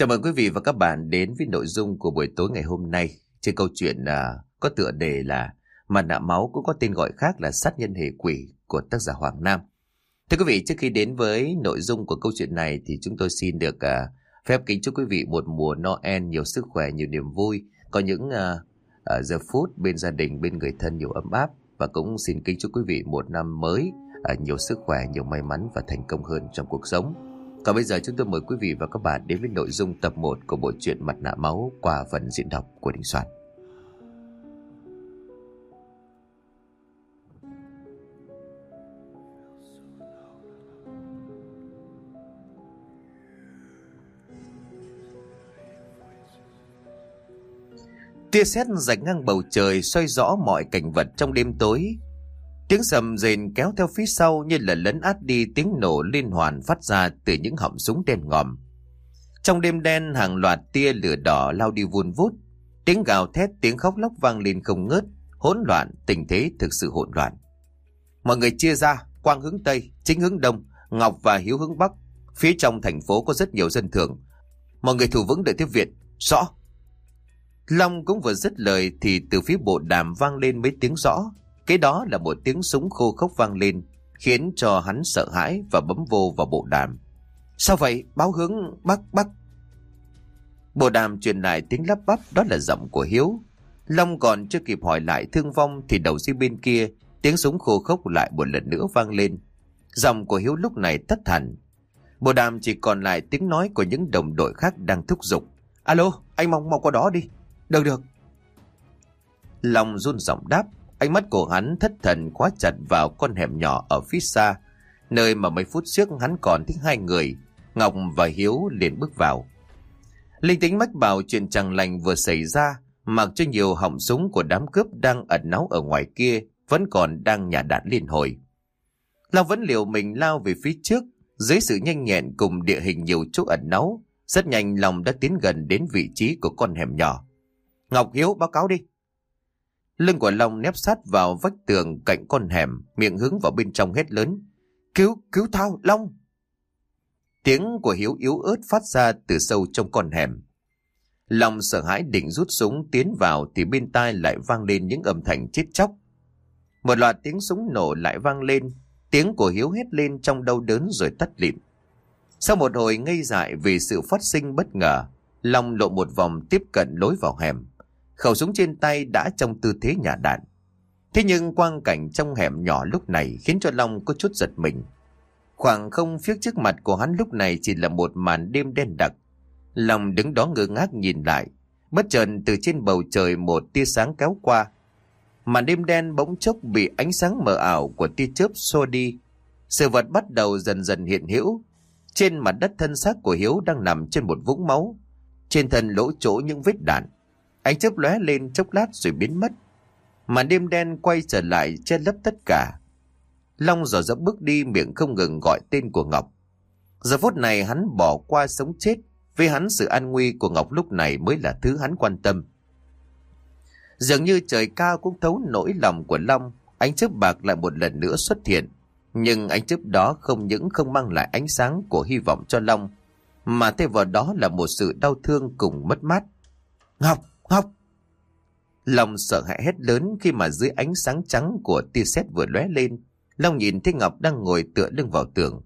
Chào mừng quý vị và các bạn đến với nội dung của buổi tối ngày hôm nay trên câu chuyện à, có tựa đề là Mặt nạ máu cũng có tên gọi khác là sát nhân hệ quỷ của tác giả Hoàng Nam. Thưa quý vị, trước khi đến với nội dung của câu chuyện này thì chúng tôi xin được à, phép kính chúc quý vị một mùa Noel nhiều sức khỏe, nhiều niềm vui, có những à, à, giờ phút bên gia đình, bên người thân nhiều ấm áp và cũng xin kính chúc quý vị một năm mới à, nhiều sức khỏe, nhiều may mắn và thành công hơn trong cuộc sống. Còn bây giờ chúng tôi mời quý vị và các bạn đến với nội dung tập 1 của bộ truyện Mặt nạ máu qua phần diễn đọc của Đình Soạn. Tia sét rạch ngang bầu trời xoay rõ mọi cảnh vật trong đêm tối. Tiếng sầm rền kéo theo phía sau như là lấn át đi tiếng nổ liên hoàn phát ra từ những họng súng đen ngòm. Trong đêm đen hàng loạt tia lửa đỏ lao đi vun vút. Tiếng gào thét tiếng khóc lóc vang lên không ngớt. Hỗn loạn, tình thế thực sự hỗn loạn. Mọi người chia ra, Quang hướng Tây, Chính hướng Đông, Ngọc và Hiếu hướng Bắc. Phía trong thành phố có rất nhiều dân thường. Mọi người thủ vững đợi tiếp viện. Rõ. Long cũng vừa dứt lời thì từ phía bộ đàm vang lên mấy tiếng rõ. Cái đó là một tiếng súng khô khốc vang lên, khiến cho hắn sợ hãi và bấm vô vào bộ đàm. Sao vậy? Báo hướng Bắc Bắc. Bộ đàm truyền lại tiếng lắp bắp đó là giọng của Hiếu. Long còn chưa kịp hỏi lại thương vong thì đầu dây bên kia, tiếng súng khô khốc lại một lần nữa vang lên. Giọng của Hiếu lúc này tắt hẳn. Bộ đàm chỉ còn lại tiếng nói của những đồng đội khác đang thúc giục. Alo, anh mong mau qua đó đi. Được được. Long run giọng đáp, ánh mắt của hắn thất thần quá chặt vào con hẻm nhỏ ở phía xa, nơi mà mấy phút trước hắn còn thích hai người, Ngọc và Hiếu liền bước vào. Linh tính mách bảo chuyện chẳng lành vừa xảy ra, mặc cho nhiều họng súng của đám cướp đang ẩn náu ở ngoài kia vẫn còn đang nhả đạn liên hồi. Long vẫn liều mình lao về phía trước, dưới sự nhanh nhẹn cùng địa hình nhiều chỗ ẩn náu, rất nhanh lòng đã tiến gần đến vị trí của con hẻm nhỏ. Ngọc Hiếu báo cáo đi. Lưng của Long nép sát vào vách tường cạnh con hẻm, miệng hướng vào bên trong hét lớn. Cứu, cứu thao, Long! Tiếng của Hiếu yếu ớt phát ra từ sâu trong con hẻm. Long sợ hãi định rút súng tiến vào thì bên tai lại vang lên những âm thanh chết chóc. Một loạt tiếng súng nổ lại vang lên, tiếng của Hiếu hét lên trong đau đớn rồi tắt lịm. Sau một hồi ngây dại vì sự phát sinh bất ngờ, Long lộ một vòng tiếp cận lối vào hẻm. Khẩu súng trên tay đã trong tư thế nhả đạn. Thế nhưng quang cảnh trong hẻm nhỏ lúc này khiến cho Long có chút giật mình. Khoảng không phía trước mặt của hắn lúc này chỉ là một màn đêm đen đặc. Long đứng đó ngơ ngác nhìn lại. Bất chợt từ trên bầu trời một tia sáng kéo qua. Màn đêm đen bỗng chốc bị ánh sáng mờ ảo của tia chớp xô đi. Sự vật bắt đầu dần dần hiện hữu. Trên mặt đất thân xác của Hiếu đang nằm trên một vũng máu. Trên thân lỗ chỗ những vết đạn. Ánh chớp lóe lên chốc lát rồi biến mất. Màn đêm đen quay trở lại che lấp tất cả. Long dò dẫm bước đi miệng không ngừng gọi tên của Ngọc. Giờ phút này hắn bỏ qua sống chết, với hắn sự an nguy của Ngọc lúc này mới là thứ hắn quan tâm. Dường như trời cao cũng thấu nỗi lòng của Long, ánh chớp bạc lại một lần nữa xuất hiện. Nhưng ánh chớp đó không những không mang lại ánh sáng của hy vọng cho Long, mà thay vào đó là một sự đau thương cùng mất mát. Ngọc! Ngọc! Long sợ hãi hét lớn khi mà dưới ánh sáng trắng của tia sét vừa lóe lên, Long nhìn thấy Ngọc đang ngồi tựa lưng vào tường.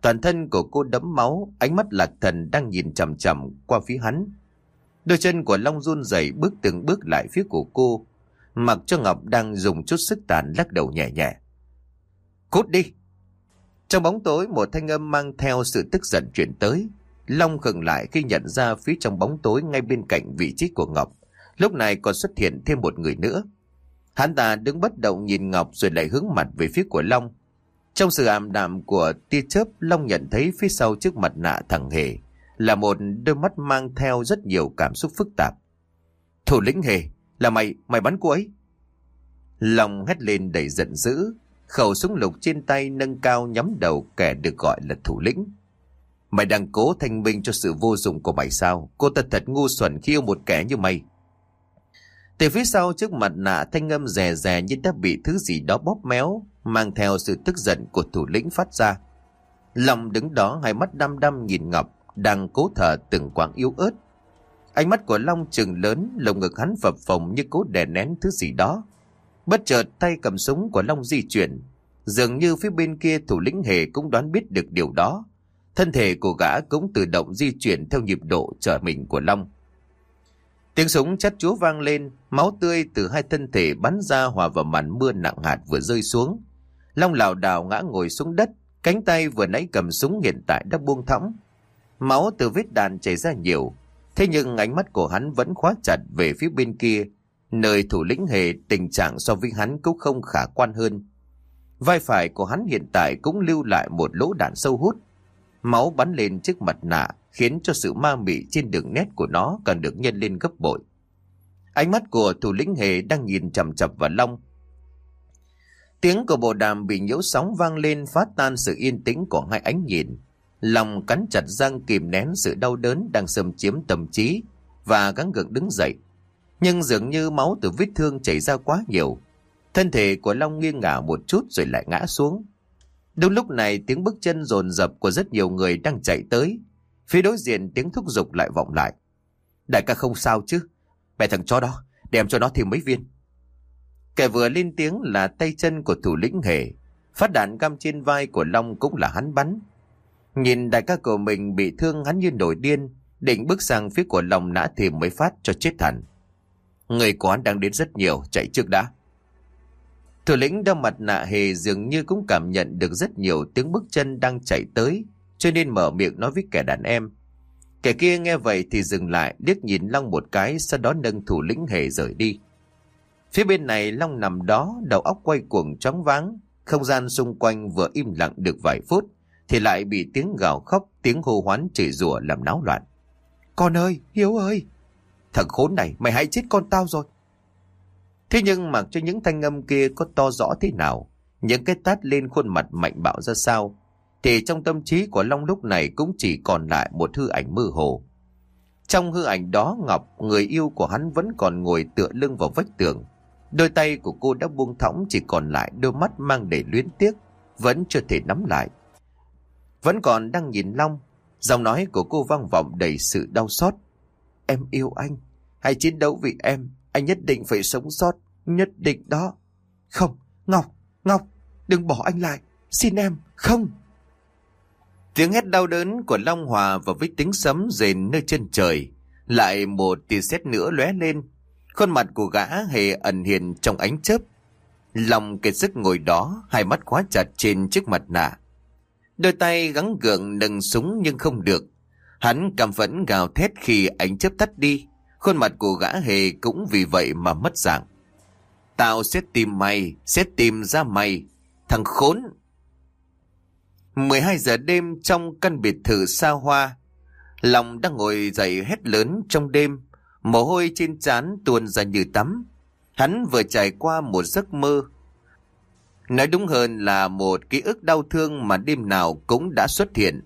Toàn thân của cô đẫm máu, ánh mắt lạc thần đang nhìn chầm chầm qua phía hắn. Đôi chân của Long run rẩy bước từng bước lại phía của cô, mặc cho Ngọc đang dùng chút sức tàn lắc đầu nhẹ nhẹ. Cút đi! Trong bóng tối một thanh âm mang theo sự tức giận chuyển tới. Long khừng lại khi nhận ra phía trong bóng tối ngay bên cạnh vị trí của Ngọc. Lúc này còn xuất hiện thêm một người nữa. Hắn ta đứng bất động nhìn Ngọc rồi lại hướng mặt về phía của Long. Trong sự ảm đạm của tia chớp, Long nhận thấy phía sau trước mặt nạ thằng Hề là một đôi mắt mang theo rất nhiều cảm xúc phức tạp. Thủ lĩnh Hề, là mày, mày bắn cô ấy. Long hét lên đầy giận dữ, khẩu súng lục trên tay nâng cao nhắm đầu kẻ được gọi là thủ lĩnh. Mày đang cố thanh minh cho sự vô dụng của mày sao? Cô ta thật ngu xuẩn khi yêu một kẻ như mày. Từ phía sau trước mặt nạ thanh âm rè rè như đã bị thứ gì đó bóp méo, mang theo sự tức giận của thủ lĩnh phát ra. Lòng đứng đó hai mắt đăm đăm nhìn Ngọc, đang cố thở từng quãng yếu ớt. Ánh mắt của Long trừng lớn, lồng ngực hắn phập phồng như cố đè nén thứ gì đó. Bất chợt tay cầm súng của Long di chuyển, dường như phía bên kia thủ lĩnh hề cũng đoán biết được điều đó. Thân thể của gã cũng tự động di chuyển theo nhịp độ trở mình của Long. Tiếng súng chát chúa vang lên, máu tươi từ hai thân thể bắn ra hòa vào màn mưa nặng hạt vừa rơi xuống. Long lảo đảo ngã ngồi xuống đất, cánh tay vừa nãy cầm súng hiện tại đã buông thõng. Máu từ vết đạn chảy ra nhiều, thế nhưng ánh mắt của hắn vẫn khóa chặt về phía bên kia, nơi thủ lĩnh hề tình trạng so với hắn cũng không khả quan hơn. Vai phải của hắn hiện tại cũng lưu lại một lỗ đạn sâu hút. Máu bắn lên trước mặt nạ, khiến cho sự ma mị trên đường nét của nó càng được nhân lên gấp bội. Ánh mắt của thủ lĩnh hề đang nhìn chầm chập vào Long. Tiếng của bộ đàm bị nhiễu sóng vang lên phá tan sự yên tĩnh của hai ánh nhìn. Lòng cắn chặt răng kìm nén sự đau đớn đang xâm chiếm tâm trí và gắng gượng đứng dậy. Nhưng dường như máu từ vết thương chảy ra quá nhiều. Thân thể của Long nghiêng ngả một chút rồi lại ngã xuống. Đúng lúc này, tiếng bước chân rồn rập của rất nhiều người đang chạy tới. Phía đối diện tiếng thúc giục lại vọng lại. Đại ca không sao chứ. Mẹ thằng chó đó, đem cho nó thêm mấy viên. Kẻ vừa lên tiếng là tay chân của thủ lĩnh hề. Phát đạn găm trên vai của Long cũng là hắn bắn. Nhìn đại ca của mình bị thương hắn như nổi điên, định bước sang phía của Long nã thêm mấy phát cho chết hẳn. Người của hắn đang đến rất nhiều, chạy trước đã. Thủ lĩnh đeo mặt nạ hề dường như cũng cảm nhận được rất nhiều tiếng bước chân đang chạy tới, cho nên mở miệng nói với kẻ đàn em. Kẻ kia nghe vậy thì dừng lại, liếc nhìn Long một cái, sau đó nâng thủ lĩnh hề rời đi. Phía bên này Long nằm đó, đầu óc quay cuồng chóng váng, không gian xung quanh vừa im lặng được vài phút, thì lại bị tiếng gào khóc, tiếng hô hoán chửi rủa làm náo loạn. Con ơi, Hiếu ơi! Thằng khốn này, mày hãy chết con tao rồi. Thế nhưng mặc cho những thanh âm kia có to rõ thế nào, những cái tát lên khuôn mặt mạnh bạo ra sao, thì trong tâm trí của Long lúc này cũng chỉ còn lại một hư ảnh mơ hồ. Trong hư ảnh đó Ngọc, người yêu của hắn vẫn còn ngồi tựa lưng vào vách tường. Đôi tay của cô đã buông thõng chỉ còn lại đôi mắt mang đầy luyến tiếc, vẫn chưa thể nắm lại. Vẫn còn đang nhìn Long, giọng nói của cô vang vọng đầy sự đau xót. Em yêu anh, hãy chiến đấu vì em, anh nhất định phải sống sót, nhất định đó. Không, Ngọc, Ngọc, đừng bỏ anh lại, xin em, không. Tiếng hét đau đớn của Long Hòa và với tiếng sấm rền nơi chân trời. Lại một tia sét nữa lóe lên. Khuôn mặt của gã hề ẩn hiện trong ánh chớp. Lòng kiệt sức ngồi đó, hai mắt khóa chặt trên chiếc mặt nạ. Đôi tay gắng gượng nâng súng nhưng không được. Hắn cảm phẫn gào thét khi ánh chớp tắt đi. Khuôn mặt của gã hề cũng vì vậy mà mất dạng. Tao sẽ tìm mày, sẽ tìm ra mày. Thằng khốn, 12 giờ đêm trong căn biệt thự xa hoa. Lòng đang ngồi dậy hét lớn trong đêm, mồ hôi trên trán tuôn ra như tắm. Hắn vừa trải qua một giấc mơ. Nói đúng hơn là một ký ức đau thương mà đêm nào cũng đã xuất hiện.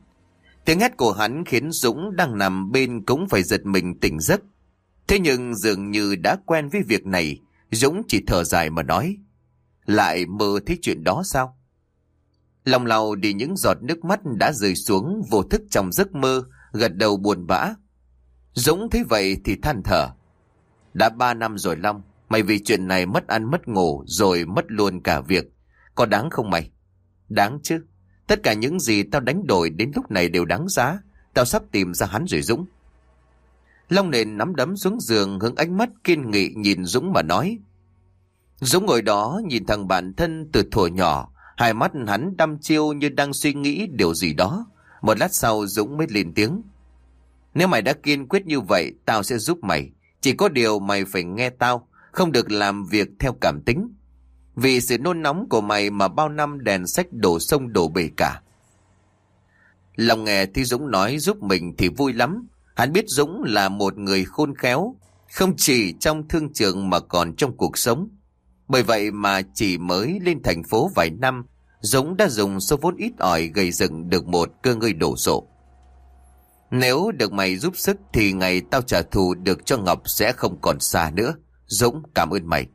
Tiếng hét của hắn khiến Dũng đang nằm bên cũng phải giật mình tỉnh giấc. Thế nhưng dường như đã quen với việc này, Dũng chỉ thở dài mà nói. Lại mơ thấy chuyện đó sao? Lòng lào đi những giọt nước mắt đã rơi xuống vô thức trong giấc mơ, gật đầu buồn bã. Dũng thấy vậy thì than thở. Đã ba năm rồi Long, mày vì chuyện này mất ăn mất ngủ rồi mất luôn cả việc. Có đáng không mày? Đáng chứ. Tất cả những gì tao đánh đổi đến lúc này đều đáng giá. Tao sắp tìm ra hắn rồi Dũng. Long nền nắm đấm xuống giường hướng ánh mắt kiên nghị nhìn Dũng mà nói. Dũng ngồi đó nhìn thằng bản thân từ thuở nhỏ Hai mắt hắn đăm chiêu như đang suy nghĩ điều gì đó. Một lát sau Dũng mới lên tiếng. Nếu mày đã kiên quyết như vậy, tao sẽ giúp mày. Chỉ có điều mày phải nghe tao, không được làm việc theo cảm tính. Vì sự nôn nóng của mày mà bao năm đèn sách đổ sông đổ bể cả. Lòng nghe thì Dũng nói giúp mình thì vui lắm. Hắn biết Dũng là một người khôn khéo, không chỉ trong thương trường mà còn trong cuộc sống. Bởi vậy mà chỉ mới lên thành phố vài năm, Dũng đã dùng số vốn ít ỏi gây dựng được một cơ ngơi đổ sộ. Nếu được mày giúp sức thì ngày tao trả thù được cho Ngọc sẽ không còn xa nữa. Dũng cảm ơn mày.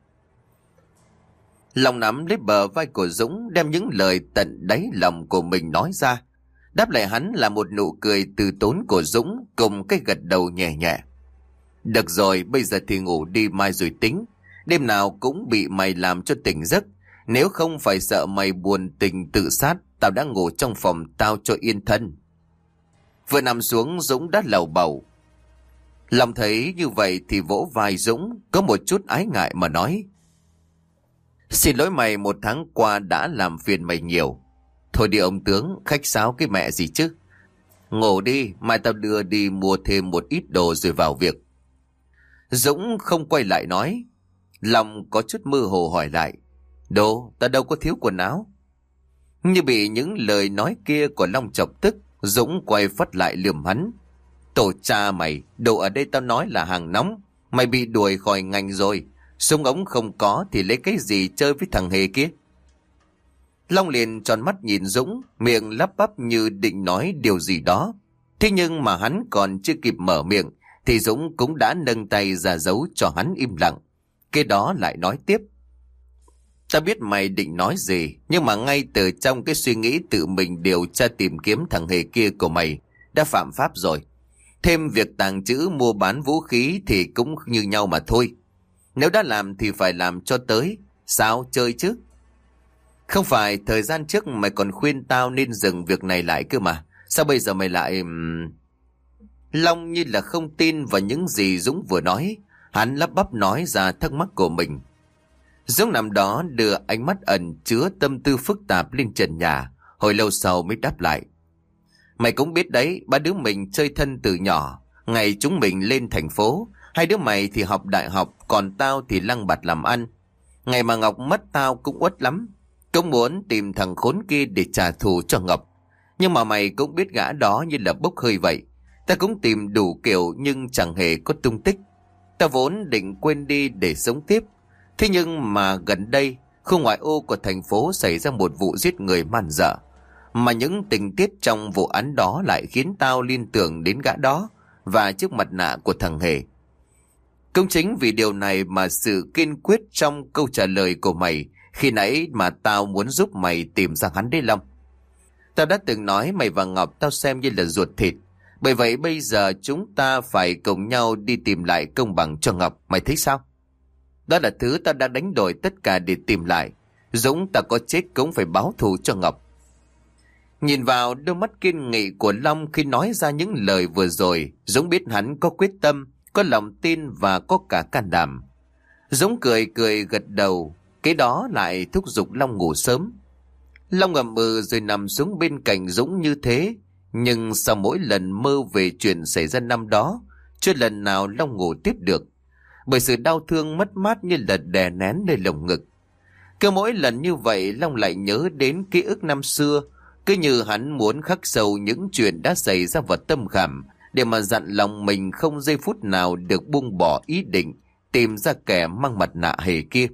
Lòng nắm lấy bờ vai của Dũng đem những lời tận đáy lòng của mình nói ra. Đáp lại hắn là một nụ cười từ tốn của Dũng cùng cái gật đầu nhẹ nhẹ. Được rồi, bây giờ thì ngủ đi mai rồi tính. Đêm nào cũng bị mày làm cho tỉnh giấc. Nếu không phải sợ mày buồn tình tự sát, tao đã ngủ trong phòng tao cho yên thân. Vừa nằm xuống Dũng đã lầu bầu. Lòng thấy như vậy thì vỗ vai Dũng, có một chút ái ngại mà nói. Xin lỗi mày một tháng qua đã làm phiền mày nhiều. Thôi đi ông tướng, khách sáo cái mẹ gì chứ. Ngủ đi, mai tao đưa đi mua thêm một ít đồ rồi vào việc. Dũng không quay lại nói. Lòng có chút mơ hồ hỏi lại. Đồ, ta đâu có thiếu quần áo. Như bị những lời nói kia của Long chọc tức, Dũng quay phát lại liềm hắn. Tổ cha mày, đồ ở đây tao nói là hàng nóng. Mày bị đuổi khỏi ngành rồi. Súng ống không có thì lấy cái gì chơi với thằng hề kia? Long liền tròn mắt nhìn Dũng, miệng lắp bắp như định nói điều gì đó. Thế nhưng mà hắn còn chưa kịp mở miệng, thì Dũng cũng đã nâng tay ra dấu cho hắn im lặng. Cái đó lại nói tiếp. Ta biết mày định nói gì, nhưng mà ngay từ trong cái suy nghĩ tự mình điều tra tìm kiếm thằng hề kia của mày, đã phạm pháp rồi. Thêm việc tàng trữ mua bán vũ khí thì cũng như nhau mà thôi. Nếu đã làm thì phải làm cho tới, sao chơi chứ? Không phải thời gian trước mày còn khuyên tao nên dừng việc này lại cơ mà. Sao bây giờ mày lại... Long như là không tin vào những gì Dũng vừa nói. Hắn lắp bắp nói ra thắc mắc của mình. Dũng nằm đó đưa ánh mắt ẩn chứa tâm tư phức tạp lên trần nhà. Hồi lâu sau mới đáp lại. Mày cũng biết đấy, ba đứa mình chơi thân từ nhỏ. Ngày chúng mình lên thành phố. Hai đứa mày thì học đại học, còn tao thì lăng bạt làm ăn. Ngày mà Ngọc mất tao cũng uất lắm. Cũng muốn tìm thằng khốn kia để trả thù cho Ngọc. Nhưng mà mày cũng biết gã đó như là bốc hơi vậy. Ta cũng tìm đủ kiểu nhưng chẳng hề có tung tích. Ta vốn định quên đi để sống tiếp. Thế nhưng mà gần đây, khu ngoại ô của thành phố xảy ra một vụ giết người man dở. Mà những tình tiết trong vụ án đó lại khiến tao liên tưởng đến gã đó và chiếc mặt nạ của thằng Hề. Cũng chính vì điều này mà sự kiên quyết trong câu trả lời của mày khi nãy mà tao muốn giúp mày tìm ra hắn đấy Long. Tao đã từng nói mày và Ngọc tao xem như là ruột thịt. Bởi vậy bây giờ chúng ta phải cùng nhau đi tìm lại công bằng cho Ngọc. Mày thấy sao? Đó là thứ ta đã đánh đổi tất cả để tìm lại. Dũng ta có chết cũng phải báo thù cho Ngọc. Nhìn vào đôi mắt kiên nghị của Long khi nói ra những lời vừa rồi, Dũng biết hắn có quyết tâm, có lòng tin và có cả can đảm. Dũng cười cười gật đầu, cái đó lại thúc giục Long ngủ sớm. Long ngầm ừ rồi nằm xuống bên cạnh Dũng như thế. Nhưng sau mỗi lần mơ về chuyện xảy ra năm đó, chưa lần nào Long ngủ tiếp được. Bởi sự đau thương mất mát như là đè nén nơi lồng ngực. Cứ mỗi lần như vậy Long lại nhớ đến ký ức năm xưa, cứ như hắn muốn khắc sâu những chuyện đã xảy ra vào tâm khảm, để mà dặn lòng mình không giây phút nào được buông bỏ ý định tìm ra kẻ mang mặt nạ hề kia.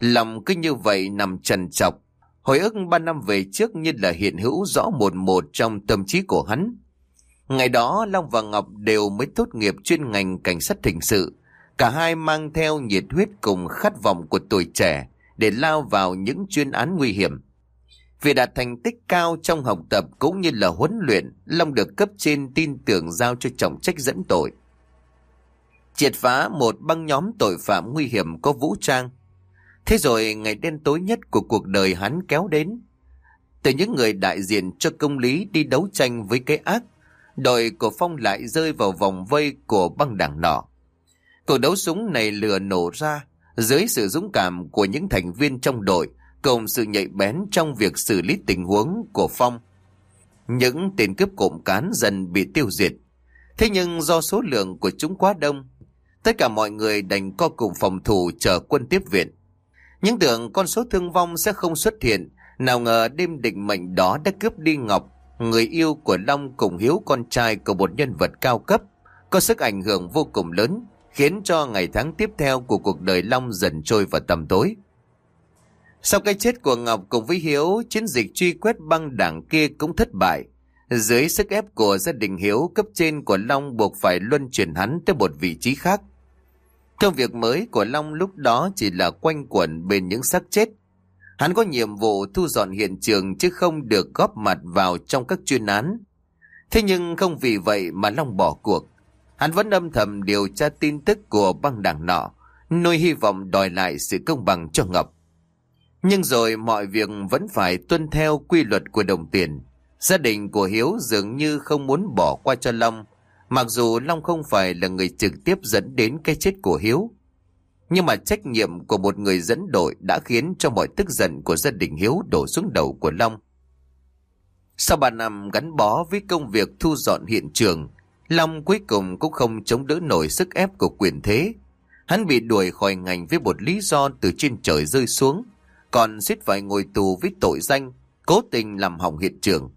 Lòng cứ như vậy nằm trần trọc. Hồi ức ba năm về trước như là hiện hữu rõ một một trong tâm trí của hắn. Ngày đó Long và Ngọc đều mới tốt nghiệp chuyên ngành cảnh sát hình sự. Cả hai mang theo nhiệt huyết cùng khát vọng của tuổi trẻ để lao vào những chuyên án nguy hiểm. Vì đạt thành tích cao trong học tập cũng như là huấn luyện, Long được cấp trên tin tưởng giao cho trọng trách dẫn tội. Triệt phá một băng nhóm tội phạm nguy hiểm có vũ trang, Thế rồi ngày đen tối nhất của cuộc đời hắn kéo đến. Từ những người đại diện cho công lý đi đấu tranh với cái ác, đội của Phong lại rơi vào vòng vây của băng đảng nọ. Cuộc đấu súng này lừa nổ ra dưới sự dũng cảm của những thành viên trong đội cùng sự nhạy bén trong việc xử lý tình huống của Phong. Những tên cướp cộm cán dần bị tiêu diệt. Thế nhưng do số lượng của chúng quá đông, tất cả mọi người đành co cùng phòng thủ chờ quân tiếp viện. Những tưởng con số thương vong sẽ không xuất hiện, nào ngờ đêm định mệnh đó đã cướp đi Ngọc, người yêu của Long cùng Hiếu con trai của một nhân vật cao cấp, có sức ảnh hưởng vô cùng lớn, khiến cho ngày tháng tiếp theo của cuộc đời Long dần trôi vào tầm tối. Sau cái chết của Ngọc cùng với Hiếu, chiến dịch truy quét băng đảng kia cũng thất bại. Dưới sức ép của gia đình Hiếu, cấp trên của Long buộc phải luân chuyển hắn tới một vị trí khác. Công việc mới của Long lúc đó chỉ là quanh quẩn bên những xác chết. Hắn có nhiệm vụ thu dọn hiện trường chứ không được góp mặt vào trong các chuyên án. Thế nhưng không vì vậy mà Long bỏ cuộc. Hắn vẫn âm thầm điều tra tin tức của băng đảng nọ, nuôi hy vọng đòi lại sự công bằng cho Ngọc. Nhưng rồi mọi việc vẫn phải tuân theo quy luật của đồng tiền. Gia đình của Hiếu dường như không muốn bỏ qua cho Long, mặc dù Long không phải là người trực tiếp dẫn đến cái chết của Hiếu. Nhưng mà trách nhiệm của một người dẫn đội đã khiến cho mọi tức giận của gia đình Hiếu đổ xuống đầu của Long. Sau 3 năm gắn bó với công việc thu dọn hiện trường, Long cuối cùng cũng không chống đỡ nổi sức ép của quyền thế. Hắn bị đuổi khỏi ngành với một lý do từ trên trời rơi xuống, còn suýt phải ngồi tù với tội danh, cố tình làm hỏng hiện trường.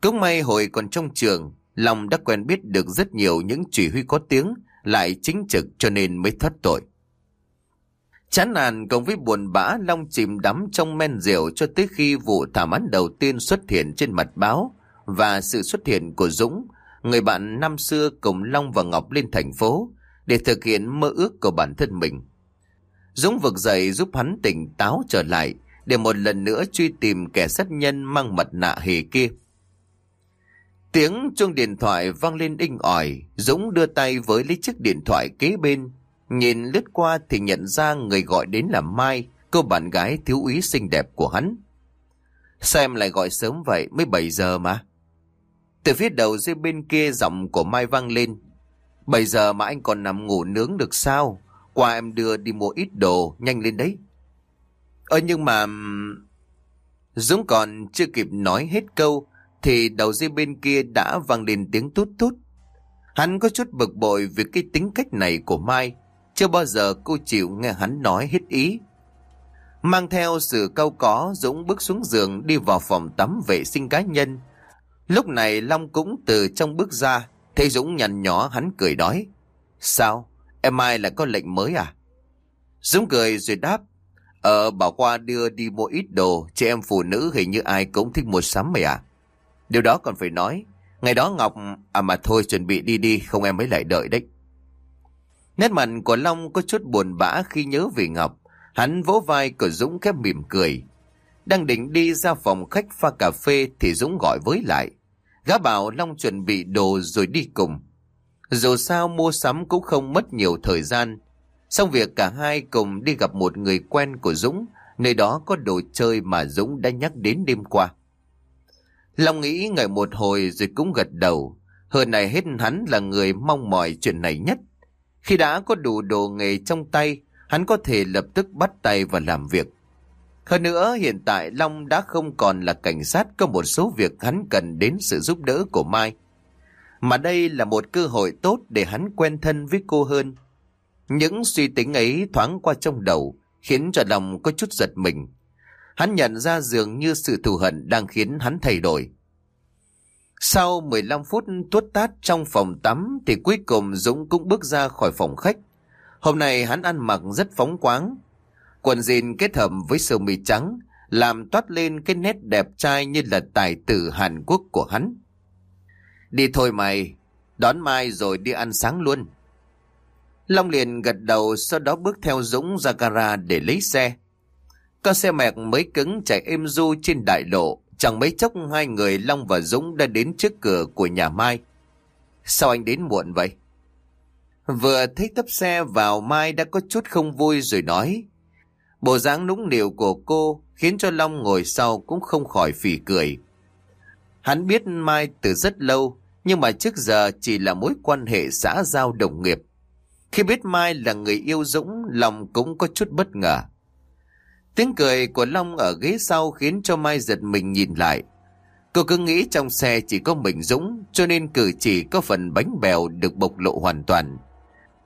Cũng may hồi còn trong trường, Long đã quen biết được rất nhiều những chỉ huy có tiếng, lại chính trực cho nên mới thoát tội. Chán nản cộng với buồn bã Long chìm đắm trong men rượu cho tới khi vụ thảm án đầu tiên xuất hiện trên mặt báo và sự xuất hiện của Dũng, người bạn năm xưa cùng Long và Ngọc lên thành phố để thực hiện mơ ước của bản thân mình. Dũng vực dậy giúp hắn tỉnh táo trở lại để một lần nữa truy tìm kẻ sát nhân mang mặt nạ hề kia. Tiếng chuông điện thoại vang lên inh ỏi, Dũng đưa tay với lấy chiếc điện thoại kế bên. Nhìn lướt qua thì nhận ra người gọi đến là Mai, cô bạn gái thiếu úy xinh đẹp của hắn. Sao em lại gọi sớm vậy, mới 7 giờ mà. Từ phía đầu dưới bên kia giọng của Mai vang lên. 7 giờ mà anh còn nằm ngủ nướng được sao? Qua em đưa đi mua ít đồ, nhanh lên đấy. Ơ nhưng mà... Dũng còn chưa kịp nói hết câu, thì đầu dây bên kia đã vang lên tiếng tút tút. Hắn có chút bực bội vì cái tính cách này của Mai, chưa bao giờ cô chịu nghe hắn nói hết ý. Mang theo sự câu có, Dũng bước xuống giường đi vào phòng tắm vệ sinh cá nhân. Lúc này Long cũng từ trong bước ra, thấy Dũng nhằn nhỏ hắn cười đói. Sao? Em Mai lại có lệnh mới à? Dũng cười rồi đáp. Ờ, bảo qua đưa đi mua ít đồ, chị em phụ nữ hình như ai cũng thích mua sắm mày à? Điều đó còn phải nói. Ngày đó Ngọc... À mà thôi chuẩn bị đi đi, không em mới lại đợi đấy. Nét mặt của Long có chút buồn bã khi nhớ về Ngọc. Hắn vỗ vai của Dũng khép mỉm cười. Đang định đi ra phòng khách pha cà phê thì Dũng gọi với lại. Gã bảo Long chuẩn bị đồ rồi đi cùng. Dù sao mua sắm cũng không mất nhiều thời gian. Xong việc cả hai cùng đi gặp một người quen của Dũng, nơi đó có đồ chơi mà Dũng đã nhắc đến đêm qua. Long nghĩ ngợi một hồi rồi cũng gật đầu. Hơn này hết hắn là người mong mỏi chuyện này nhất. Khi đã có đủ đồ nghề trong tay, hắn có thể lập tức bắt tay và làm việc. Hơn nữa, hiện tại Long đã không còn là cảnh sát có một số việc hắn cần đến sự giúp đỡ của Mai. Mà đây là một cơ hội tốt để hắn quen thân với cô hơn. Những suy tính ấy thoáng qua trong đầu, khiến cho lòng có chút giật mình. Hắn nhận ra dường như sự thù hận đang khiến hắn thay đổi. Sau 15 phút tuốt tát trong phòng tắm thì cuối cùng Dũng cũng bước ra khỏi phòng khách. Hôm nay hắn ăn mặc rất phóng quáng. Quần jean kết hợp với sơ mi trắng làm toát lên cái nét đẹp trai như là tài tử Hàn Quốc của hắn. Đi thôi mày, đón Mai rồi đi ăn sáng luôn. Long liền gật đầu sau đó bước theo Dũng ra gara để lấy xe. Con xe mẹc mới cứng chạy êm du trên đại lộ. Chẳng mấy chốc hai người Long và Dũng đã đến trước cửa của nhà Mai. Sao anh đến muộn vậy? Vừa thấy tấp xe vào Mai đã có chút không vui rồi nói. Bộ dáng nũng nịu của cô khiến cho Long ngồi sau cũng không khỏi phỉ cười. Hắn biết Mai từ rất lâu, nhưng mà trước giờ chỉ là mối quan hệ xã giao đồng nghiệp. Khi biết Mai là người yêu Dũng, lòng cũng có chút bất ngờ. Tiếng cười của Long ở ghế sau khiến cho Mai giật mình nhìn lại. Cô cứ nghĩ trong xe chỉ có mình Dũng, cho nên cử chỉ có phần bánh bèo được bộc lộ hoàn toàn.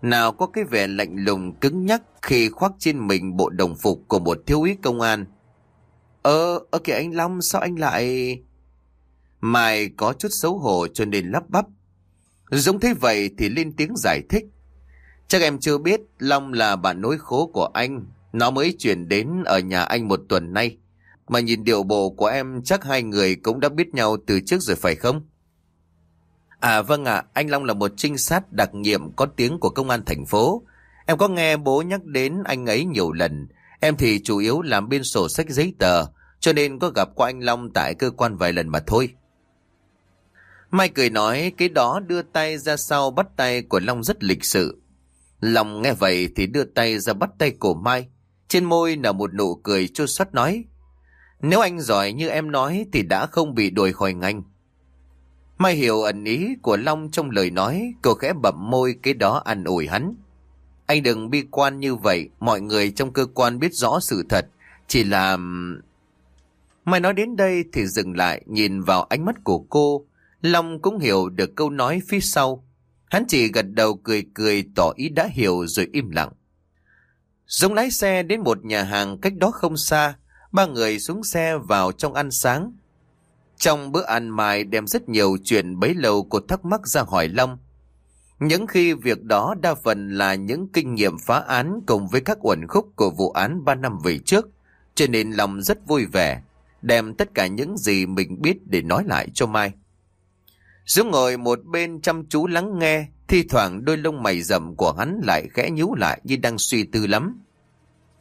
Nào có cái vẻ lạnh lùng cứng nhắc khi khoác trên mình bộ đồng phục của một thiếu úy công an. Ờ, ơ kìa anh Long, sao anh lại... Mai có chút xấu hổ cho nên lắp bắp. Dũng thấy vậy thì lên tiếng giải thích. Chắc em chưa biết Long là bạn nối khố của anh, nó mới chuyển đến ở nhà anh một tuần nay. Mà nhìn điệu bộ của em chắc hai người cũng đã biết nhau từ trước rồi phải không? À vâng ạ, anh Long là một trinh sát đặc nhiệm có tiếng của công an thành phố. Em có nghe bố nhắc đến anh ấy nhiều lần. Em thì chủ yếu làm bên sổ sách giấy tờ, cho nên có gặp qua anh Long tại cơ quan vài lần mà thôi. Mai cười nói cái đó đưa tay ra sau bắt tay của Long rất lịch sự. Long nghe vậy thì đưa tay ra bắt tay của Mai. Trên môi là một nụ cười chua xót nói. Nếu anh giỏi như em nói thì đã không bị đuổi khỏi ngành. Mai hiểu ẩn ý của Long trong lời nói, cô khẽ bậm môi cái đó ăn ủi hắn. Anh đừng bi quan như vậy, mọi người trong cơ quan biết rõ sự thật, chỉ là... Mai nói đến đây thì dừng lại, nhìn vào ánh mắt của cô, Long cũng hiểu được câu nói phía sau. Hắn chỉ gật đầu cười cười tỏ ý đã hiểu rồi im lặng. Dũng lái xe đến một nhà hàng cách đó không xa, ba người xuống xe vào trong ăn sáng. Trong bữa ăn Mai đem rất nhiều chuyện bấy lâu cô thắc mắc ra hỏi Long. Những khi việc đó đa phần là những kinh nghiệm phá án cùng với các uẩn khúc của vụ án 3 năm về trước, cho nên lòng rất vui vẻ, đem tất cả những gì mình biết để nói lại cho Mai. Dũng ngồi một bên chăm chú lắng nghe, thi thoảng đôi lông mày rậm của hắn lại khẽ nhíu lại như đang suy tư lắm.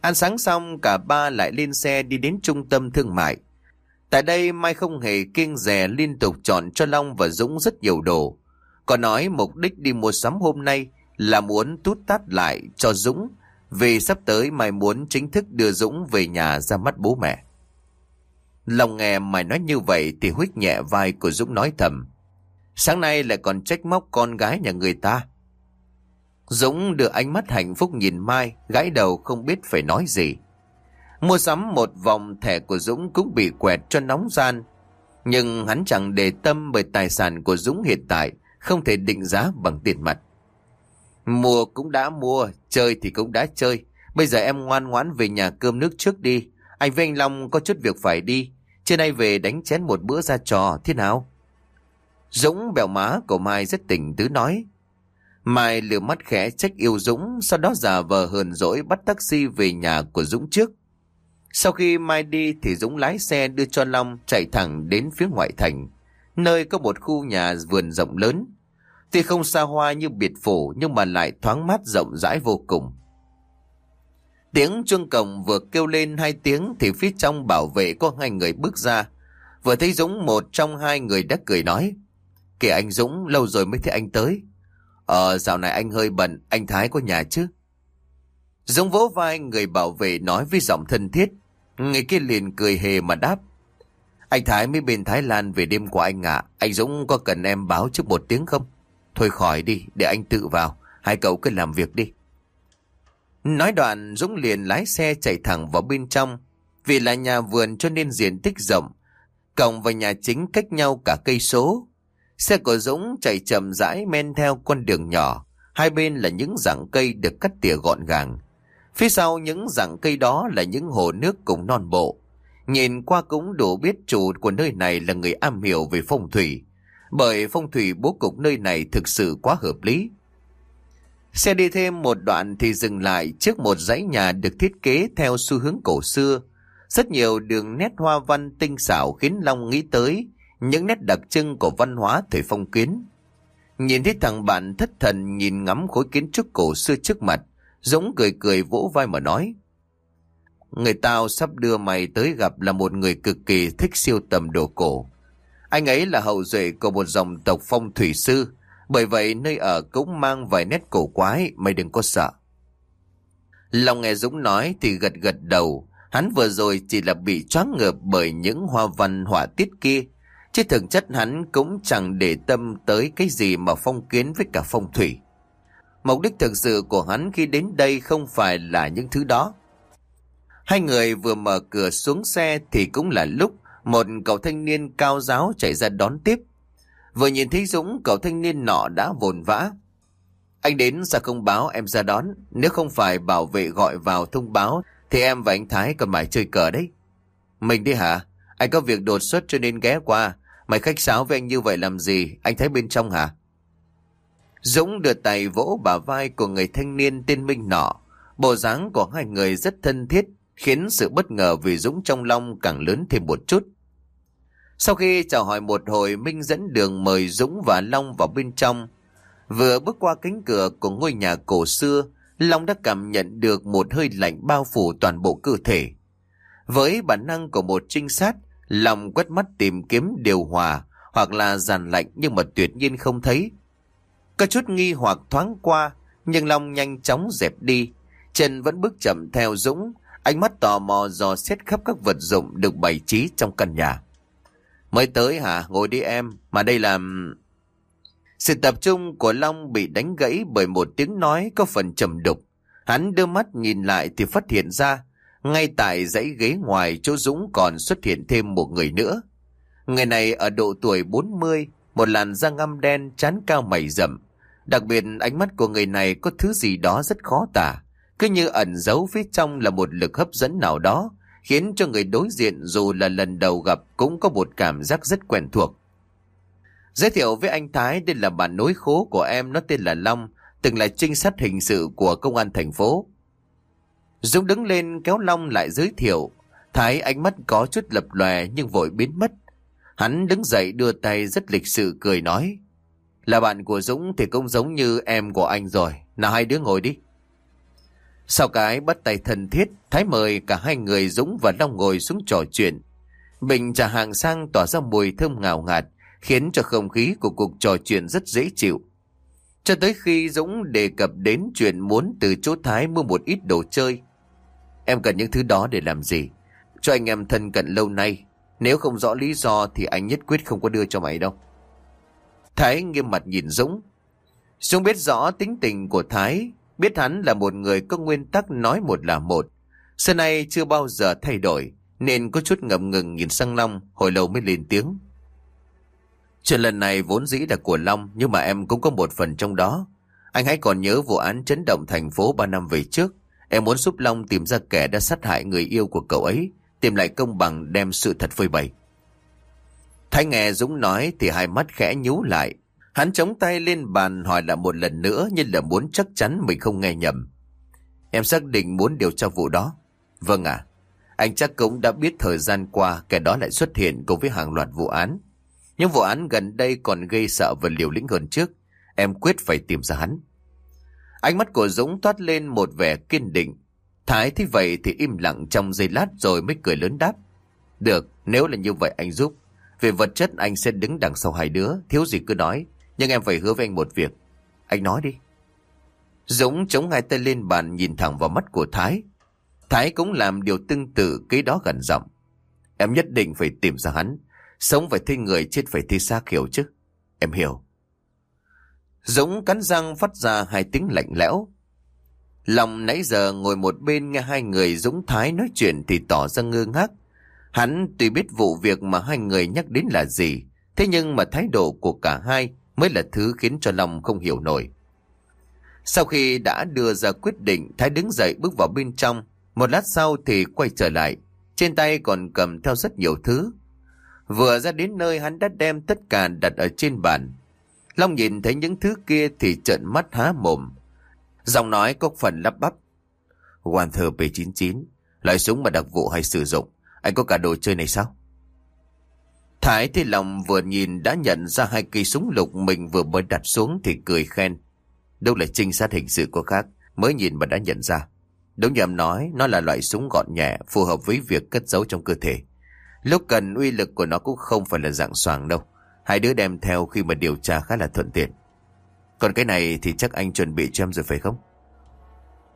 Ăn sáng xong, cả ba lại lên xe đi đến trung tâm thương mại. Tại đây, Mai không hề kiêng rè liên tục chọn cho Long và Dũng rất nhiều đồ. Còn nói mục đích đi mua sắm hôm nay là muốn tút tát lại cho Dũng, vì sắp tới Mai muốn chính thức đưa Dũng về nhà ra mắt bố mẹ. Lòng nghe Mai nói như vậy thì huyết nhẹ vai của Dũng nói thầm. Sáng nay lại còn trách móc con gái nhà người ta. Dũng đưa ánh mắt hạnh phúc nhìn Mai, gãi đầu không biết phải nói gì. Mua sắm một vòng thẻ của Dũng cũng bị quẹt cho nóng gian. Nhưng hắn chẳng để tâm bởi tài sản của Dũng hiện tại không thể định giá bằng tiền mặt. Mua cũng đã mua, chơi thì cũng đã chơi. Bây giờ em ngoan ngoãn về nhà cơm nước trước đi. Anh với anh Long có chút việc phải đi. Trưa nay về đánh chén một bữa ra trò, thế nào? Dũng bèo má của Mai rất tỉnh tứ nói. Mai liều mắt khẽ trách yêu Dũng, sau đó giả vờ hờn dỗi bắt taxi về nhà của Dũng trước. Sau khi Mai đi thì Dũng lái xe đưa cho Long chạy thẳng đến phía ngoại thành, nơi có một khu nhà vườn rộng lớn. Tuy không xa hoa như biệt phủ nhưng mà lại thoáng mát rộng rãi vô cùng. Tiếng chuông cổng vừa kêu lên hai tiếng thì phía trong bảo vệ có hai người bước ra. Vừa thấy Dũng một trong hai người đã cười nói. Kìa anh Dũng, lâu rồi mới thấy anh tới. Ờ, dạo này anh hơi bận, anh Thái có nhà chứ? Dũng vỗ vai người bảo vệ nói với giọng thân thiết. Người kia liền cười hề mà đáp. Anh Thái mới bên Thái Lan về đêm của anh ạ. Anh Dũng có cần em báo trước một tiếng không? Thôi khỏi đi, để anh tự vào. Hai cậu cứ làm việc đi. Nói đoạn Dũng liền lái xe chạy thẳng vào bên trong. Vì là nhà vườn cho nên diện tích rộng. Cổng và nhà chính cách nhau cả cây số. Xe của Dũng chạy chậm rãi men theo con đường nhỏ. Hai bên là những rặng cây được cắt tỉa gọn gàng. Phía sau những rặng cây đó là những hồ nước cùng non bộ. Nhìn qua cũng đủ biết chủ của nơi này là người am hiểu về phong thủy. Bởi phong thủy bố cục nơi này thực sự quá hợp lý. Xe đi thêm một đoạn thì dừng lại trước một dãy nhà được thiết kế theo xu hướng cổ xưa. Rất nhiều đường nét hoa văn tinh xảo khiến Long nghĩ tới những nét đặc trưng của văn hóa thời phong kiến. Nhìn thấy thằng bạn thất thần nhìn ngắm khối kiến trúc cổ xưa trước mặt, Dũng cười cười vỗ vai mà nói. Người tao sắp đưa mày tới gặp là một người cực kỳ thích siêu tầm đồ cổ. Anh ấy là hậu duệ của một dòng tộc phong thủy sư, bởi vậy nơi ở cũng mang vài nét cổ quái, mày đừng có sợ. Lòng nghe Dũng nói thì gật gật đầu, hắn vừa rồi chỉ là bị choáng ngợp bởi những hoa văn họa tiết kia, chứ thực chất hắn cũng chẳng để tâm tới cái gì mà phong kiến với cả phong thủy. Mục đích thực sự của hắn khi đến đây không phải là những thứ đó. Hai người vừa mở cửa xuống xe thì cũng là lúc một cậu thanh niên cao giáo chạy ra đón tiếp. Vừa nhìn thấy Dũng, cậu thanh niên nọ đã vồn vã. Anh đến sao không báo em ra đón, nếu không phải bảo vệ gọi vào thông báo thì em và anh Thái còn mãi chơi cờ đấy. Mình đi hả? Anh có việc đột xuất cho nên ghé qua. Mày khách sáo với anh như vậy làm gì? Anh thấy bên trong hả? Dũng đưa tay vỗ bả vai của người thanh niên tên Minh nọ. Bộ dáng của hai người rất thân thiết, khiến sự bất ngờ vì Dũng trong lòng càng lớn thêm một chút. Sau khi chào hỏi một hồi, Minh dẫn đường mời Dũng và Long vào bên trong. Vừa bước qua cánh cửa của ngôi nhà cổ xưa, Long đã cảm nhận được một hơi lạnh bao phủ toàn bộ cơ thể. Với bản năng của một trinh sát, Long quét mắt tìm kiếm điều hòa hoặc là giàn lạnh nhưng mà tuyệt nhiên không thấy. Có chút nghi hoặc thoáng qua, nhưng Long nhanh chóng dẹp đi. Trần vẫn bước chậm theo Dũng, ánh mắt tò mò dò xét khắp các vật dụng được bày trí trong căn nhà. Mới tới hả? Ngồi đi em. Mà đây là... Sự tập trung của Long bị đánh gãy bởi một tiếng nói có phần trầm đục. Hắn đưa mắt nhìn lại thì phát hiện ra, ngay tại dãy ghế ngoài chỗ Dũng còn xuất hiện thêm một người nữa. Người này ở độ tuổi 40, một làn da ngăm đen, chán cao mày rậm. Đặc biệt ánh mắt của người này có thứ gì đó rất khó tả, cứ như ẩn giấu phía trong là một lực hấp dẫn nào đó, khiến cho người đối diện dù là lần đầu gặp cũng có một cảm giác rất quen thuộc. Giới thiệu với anh Thái đây là bạn nối khố của em nó tên là Long, từng là trinh sát hình sự của công an thành phố. Dũng đứng lên kéo Long lại giới thiệu, Thái ánh mắt có chút lập lòe nhưng vội biến mất. Hắn đứng dậy đưa tay rất lịch sự cười nói, là bạn của Dũng thì cũng giống như em của anh rồi, nào hai đứa ngồi đi. Sau cái bắt tay thân thiết, Thái mời cả hai người Dũng và Long ngồi xuống trò chuyện. Bình trà hàng sang tỏa ra mùi thơm ngào ngạt, khiến cho không khí của cuộc trò chuyện rất dễ chịu. Cho tới khi Dũng đề cập đến chuyện muốn từ chỗ Thái mua một ít đồ chơi. Em cần những thứ đó để làm gì? Cho anh em thân cận lâu nay. Nếu không rõ lý do thì anh nhất quyết không có đưa cho mày đâu. Thái nghiêm mặt nhìn Dũng. Dũng biết rõ tính tình của Thái, biết hắn là một người có nguyên tắc nói một là một. Xưa nay chưa bao giờ thay đổi, nên có chút ngậm ngừng nhìn sang Long, hồi lâu mới lên tiếng. Chuyện lần này vốn dĩ là của Long, nhưng mà em cũng có một phần trong đó. Anh hãy còn nhớ vụ án chấn động thành phố 3 năm về trước. Em muốn giúp Long tìm ra kẻ đã sát hại người yêu của cậu ấy, tìm lại công bằng đem sự thật phơi bày. Thái nghe Dũng nói thì hai mắt khẽ nhú lại. Hắn chống tay lên bàn hỏi lại một lần nữa như là muốn chắc chắn mình không nghe nhầm. Em xác định muốn điều tra vụ đó. Vâng ạ. anh chắc cũng đã biết thời gian qua kẻ đó lại xuất hiện cùng với hàng loạt vụ án. những vụ án gần đây còn gây sợ và liều lĩnh hơn trước. Em quyết phải tìm ra hắn. Ánh mắt của Dũng toát lên một vẻ kiên định. Thái thấy vậy thì im lặng trong giây lát rồi mới cười lớn đáp. Được, nếu là như vậy anh giúp. Về vật chất anh sẽ đứng đằng sau hai đứa, thiếu gì cứ nói. Nhưng em phải hứa với anh một việc. Anh nói đi. Dũng chống hai tay lên bàn nhìn thẳng vào mắt của Thái. Thái cũng làm điều tương tự cái đó gần giọng. Em nhất định phải tìm ra hắn. Sống phải thi người, chết phải thi xác hiểu chứ. Em hiểu. Dũng cắn răng phát ra hai tiếng lạnh lẽo. Lòng nãy giờ ngồi một bên nghe hai người Dũng Thái nói chuyện thì tỏ ra ngơ ngác. Hắn tuy biết vụ việc mà hai người nhắc đến là gì, thế nhưng mà thái độ của cả hai mới là thứ khiến cho lòng không hiểu nổi. Sau khi đã đưa ra quyết định, Thái đứng dậy bước vào bên trong. Một lát sau thì quay trở lại. Trên tay còn cầm theo rất nhiều thứ. Vừa ra đến nơi hắn đã đem tất cả đặt ở trên bàn. Long nhìn thấy những thứ kia thì trợn mắt há mồm. Giọng nói có phần lắp bắp. Walther P99, loại súng mà đặc vụ hay sử dụng. Anh có cả đồ chơi này sao? Thái thì lòng vừa nhìn đã nhận ra hai cây súng lục mình vừa mới đặt xuống thì cười khen. Đâu là trinh sát hình sự của khác, mới nhìn mà đã nhận ra. Đúng như em nói, nó là loại súng gọn nhẹ, phù hợp với việc cất giấu trong cơ thể. Lúc cần uy lực của nó cũng không phải là dạng xoàng đâu. Hai đứa đem theo khi mà điều tra khá là thuận tiện. Còn cái này thì chắc anh chuẩn bị cho em rồi phải không?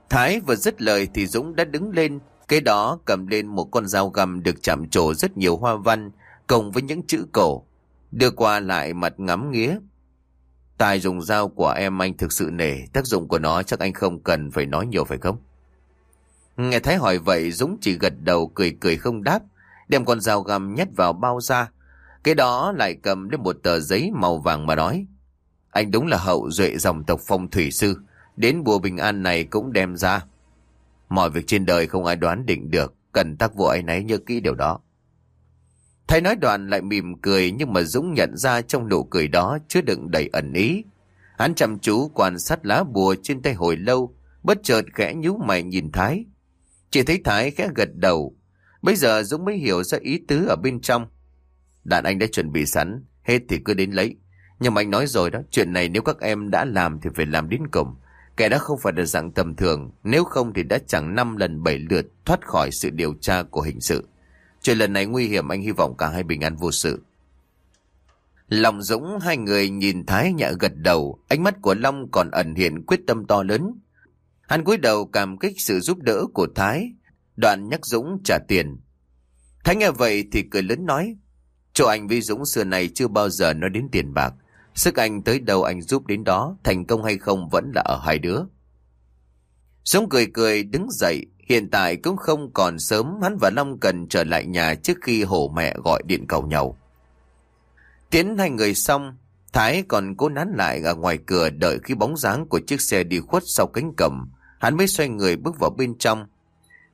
Thái vừa dứt lời thì Dũng đã đứng lên, cái đó cầm lên một con dao găm được chạm trổ rất nhiều hoa văn, cộng với những chữ cổ. Đưa qua lại mặt ngắm nghía. Tài dùng dao của em anh thực sự nể, tác dụng của nó chắc anh không cần phải nói nhiều phải không? Nghe Thái hỏi vậy Dũng chỉ gật đầu cười cười không đáp, đem con dao găm nhét vào bao da. Cái đó lại cầm lên một tờ giấy màu vàng mà nói. Anh đúng là hậu duệ dòng tộc phong thủy sư, đến bùa bình an này cũng đem ra. Mọi việc trên đời không ai đoán định được, cần tác vụ ấy nấy nhớ kỹ điều đó. Thầy nói đoạn lại mỉm cười nhưng mà Dũng nhận ra trong nụ cười đó chứa đựng đầy ẩn ý. Hắn chăm chú quan sát lá bùa trên tay hồi lâu, bất chợt khẽ nhíu mày nhìn Thái. Chỉ thấy Thái khẽ gật đầu. Bây giờ Dũng mới hiểu ra ý tứ ở bên trong. Đàn anh đã chuẩn bị sẵn, hết thì cứ đến lấy. Nhưng mà anh nói rồi đó, chuyện này nếu các em đã làm thì phải làm đến cùng. Kẻ đó không phải là dạng tầm thường, nếu không thì đã chẳng năm lần bảy lượt thoát khỏi sự điều tra của hình sự. Chuyện lần này nguy hiểm anh hy vọng cả hai bình an vô sự. Lòng Dũng hai người nhìn Thái nhã gật đầu, ánh mắt của Long còn ẩn hiện quyết tâm to lớn. Hắn cúi đầu cảm kích sự giúp đỡ của Thái, đoạn nhắc Dũng trả tiền. Thái nghe vậy thì cười lớn nói, chỗ anh với Dũng xưa này chưa bao giờ nói đến tiền bạc. Sức anh tới đâu anh giúp đến đó, thành công hay không vẫn là ở hai đứa. Dũng cười cười đứng dậy, hiện tại cũng không còn sớm, hắn và Long cần trở lại nhà trước khi hổ mẹ gọi điện cầu nhau. Tiến hai người xong, Thái còn cố nán lại ở ngoài cửa đợi khi bóng dáng của chiếc xe đi khuất sau cánh cầm. Hắn mới xoay người bước vào bên trong.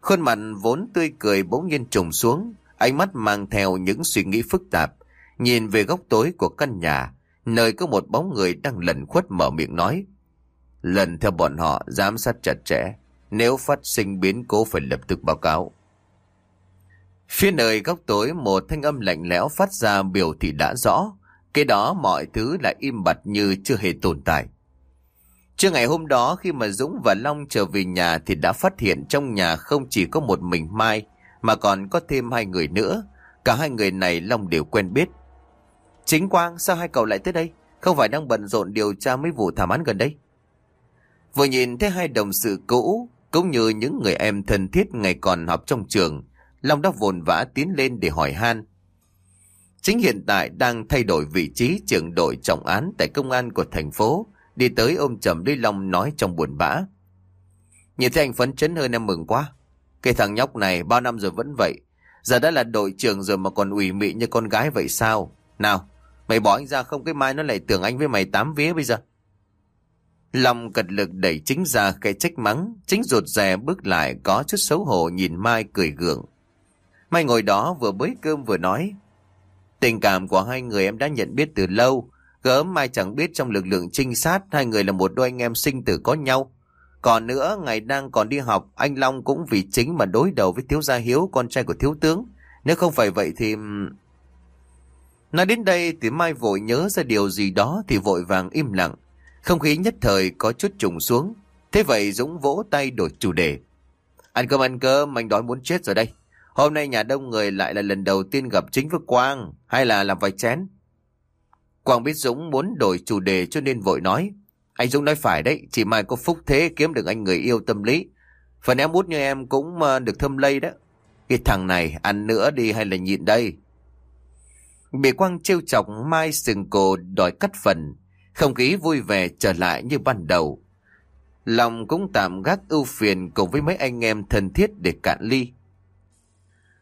Khuôn mặt vốn tươi cười bỗng nhiên trùng xuống, ánh mắt mang theo những suy nghĩ phức tạp. Nhìn về góc tối của căn nhà, nơi có một bóng người đang lẩn khuất mở miệng nói. Lần theo bọn họ giám sát chặt chẽ, nếu phát sinh biến cố phải lập tức báo cáo. Phía nơi góc tối một thanh âm lạnh lẽo phát ra biểu thị đã rõ. Cái đó mọi thứ lại im bặt như chưa hề tồn tại. Trưa ngày hôm đó khi mà Dũng và Long trở về nhà thì đã phát hiện trong nhà không chỉ có một mình Mai mà còn có thêm hai người nữa. Cả hai người này Long đều quen biết. Chính Quang sao hai cậu lại tới đây? Không phải đang bận rộn điều tra mấy vụ thảm án gần đây? Vừa nhìn thấy hai đồng sự cũ cũng như những người em thân thiết ngày còn học trong trường Long đã vồn vã tiến lên để hỏi han. Chính hiện tại đang thay đổi vị trí trưởng đội trọng án tại công an của thành phố, đi tới ôm chầm lấy Long nói trong buồn bã. Nhìn thấy anh phấn chấn hơn em mừng quá. Cái thằng nhóc này bao năm rồi vẫn vậy. Giờ đã là đội trưởng rồi mà còn ủy mị như con gái vậy sao? Nào, mày bỏ anh ra không cái mai nó lại tưởng anh với mày tám vía bây giờ. Long cật lực đẩy chính ra cái trách mắng, chính rụt rè bước lại có chút xấu hổ nhìn Mai cười gượng. Mai ngồi đó vừa bới cơm vừa nói. Tình cảm của hai người em đã nhận biết từ lâu. Gớm Mai chẳng biết trong lực lượng trinh sát hai người là một đôi anh em sinh tử có nhau. Còn nữa, ngày đang còn đi học, anh Long cũng vì chính mà đối đầu với Thiếu Gia Hiếu, con trai của Thiếu Tướng. Nếu không phải vậy thì... Nói đến đây thì Mai vội nhớ ra điều gì đó thì vội vàng im lặng. Không khí nhất thời có chút trùng xuống. Thế vậy Dũng vỗ tay đổi chủ đề. Ăn cơm ăn cơm, anh đói muốn chết rồi đây. Hôm nay nhà đông người lại là lần đầu tiên gặp chính với Quang, hay là làm vài chén? Quang biết Dũng muốn đổi chủ đề cho nên vội nói. Anh Dũng nói phải đấy, chỉ mai có phúc thế kiếm được anh người yêu tâm lý. Phần em út như em cũng ờ, được thâm lây đó. Cái thằng này ăn nữa đi hay là nhịn đây? Bị Quang trêu chọc Mai sừng cổ đòi cắt phần. Không khí vui vẻ trở lại như ban đầu. Lòng cũng tạm gác ưu phiền cùng với mấy anh em thân thiết để cạn ly.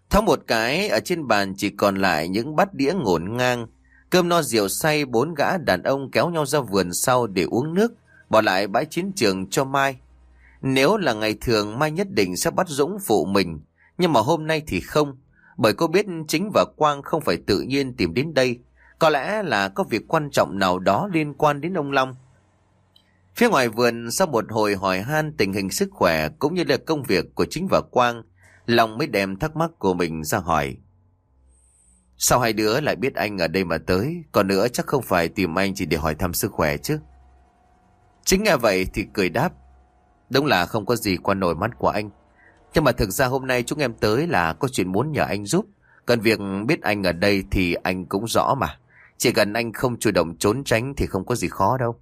Thóng một cái, ở trên bàn chỉ còn lại những bát đĩa ngổn ngang. Cơm no rượu say, bốn gã đàn ông kéo nhau ra vườn sau để uống nước, bỏ lại bãi chiến trường cho Mai. Nếu là ngày thường, Mai nhất định sẽ bắt Dũng phụ mình. Nhưng mà hôm nay thì không, bởi cô biết chính và Quang không phải tự nhiên tìm đến đây. Có lẽ là có việc quan trọng nào đó liên quan đến ông Long. Phía ngoài vườn, sau một hồi hỏi han tình hình sức khỏe cũng như là công việc của chính và Quang, Long mới đem thắc mắc của mình ra hỏi. Sao hai đứa lại biết anh ở đây mà tới? Còn nữa chắc không phải tìm anh chỉ để hỏi thăm sức khỏe chứ. Chính nghe vậy thì cười đáp. Đúng là không có gì qua nổi mắt của anh. Nhưng mà thực ra hôm nay chúng em tới là có chuyện muốn nhờ anh giúp. Cần việc biết anh ở đây thì anh cũng rõ mà. Chỉ cần anh không chủ động trốn tránh thì không có gì khó đâu.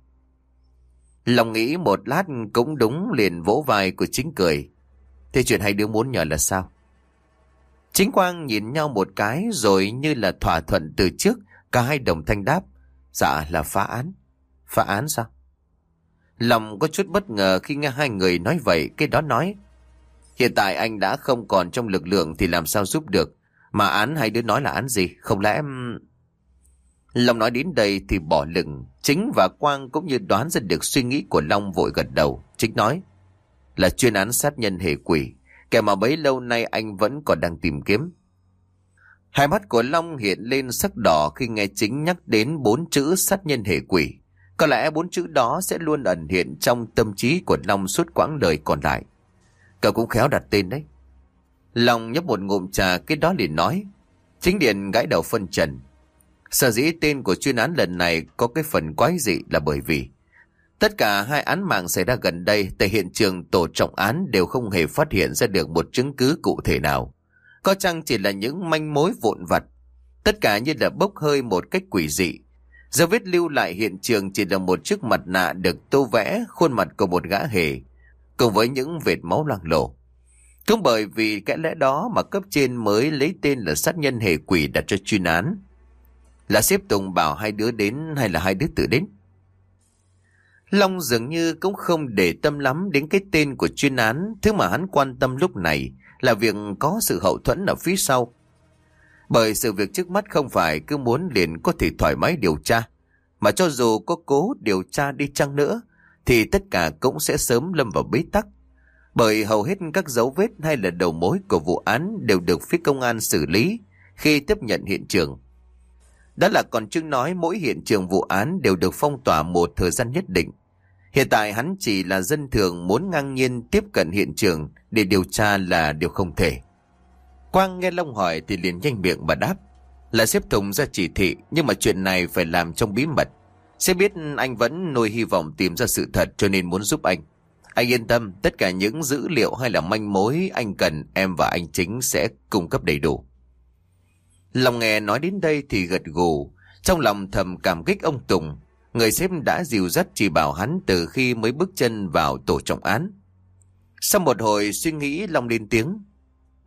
Lòng nghĩ một lát cũng đúng liền vỗ vai của chính cười. Thế chuyện hai đứa muốn nhờ là sao? Chính Quang nhìn nhau một cái rồi như là thỏa thuận từ trước, cả hai đồng thanh đáp. Dạ là phá án. Phá án sao? Lòng có chút bất ngờ khi nghe hai người nói vậy, cái đó nói. Hiện tại anh đã không còn trong lực lượng thì làm sao giúp được. Mà án hai đứa nói là án gì? Không lẽ em... Long nói đến đây thì bỏ lửng. Chính và Quang cũng như đoán ra được suy nghĩ của Long vội gật đầu. Chính nói là chuyên án sát nhân hệ quỷ, kẻ mà bấy lâu nay anh vẫn còn đang tìm kiếm. Hai mắt của Long hiện lên sắc đỏ khi nghe chính nhắc đến bốn chữ sát nhân hệ quỷ. Có lẽ bốn chữ đó sẽ luôn ẩn hiện trong tâm trí của Long suốt quãng đời còn lại. Cậu cũng khéo đặt tên đấy. Long nhấp một ngụm trà, cái đó liền nói. Chính điện gãi đầu phân trần. Sở dĩ tên của chuyên án lần này có cái phần quái dị là bởi vì Tất cả hai án mạng xảy ra gần đây tại hiện trường tổ trọng án đều không hề phát hiện ra được một chứng cứ cụ thể nào. Có chăng chỉ là những manh mối vụn vặt. Tất cả như là bốc hơi một cách quỷ dị. Dấu vết lưu lại hiện trường chỉ là một chiếc mặt nạ được tô vẽ khuôn mặt của một gã hề, cùng với những vệt máu loang lổ. Cũng bởi vì cái lẽ đó mà cấp trên mới lấy tên là sát nhân hề quỷ đặt cho chuyên án. Là xếp Tùng bảo hai đứa đến hay là hai đứa tự đến? Long dường như cũng không để tâm lắm đến cái tên của chuyên án, thứ mà hắn quan tâm lúc này là việc có sự hậu thuẫn ở phía sau. Bởi sự việc trước mắt không phải cứ muốn liền có thể thoải mái điều tra, mà cho dù có cố điều tra đi chăng nữa, thì tất cả cũng sẽ sớm lâm vào bế tắc. Bởi hầu hết các dấu vết hay là đầu mối của vụ án đều được phía công an xử lý khi tiếp nhận hiện trường. Đó là còn chứng nói mỗi hiện trường vụ án đều được phong tỏa một thời gian nhất định. Hiện tại hắn chỉ là dân thường muốn ngang nhiên tiếp cận hiện trường để điều tra là điều không thể. Quang nghe Long hỏi thì liền nhanh miệng và đáp. Là xếp Tùng ra chỉ thị nhưng mà chuyện này phải làm trong bí mật. Sẽ biết anh vẫn nuôi hy vọng tìm ra sự thật cho nên muốn giúp anh. Anh yên tâm, tất cả những dữ liệu hay là manh mối anh cần em và anh chính sẽ cung cấp đầy đủ. Long nghe nói đến đây thì gật gù, trong lòng thầm cảm kích ông Tùng, người sếp đã dìu dắt chỉ bảo hắn từ khi mới bước chân vào tổ trọng án. Sau một hồi suy nghĩ Long lên tiếng,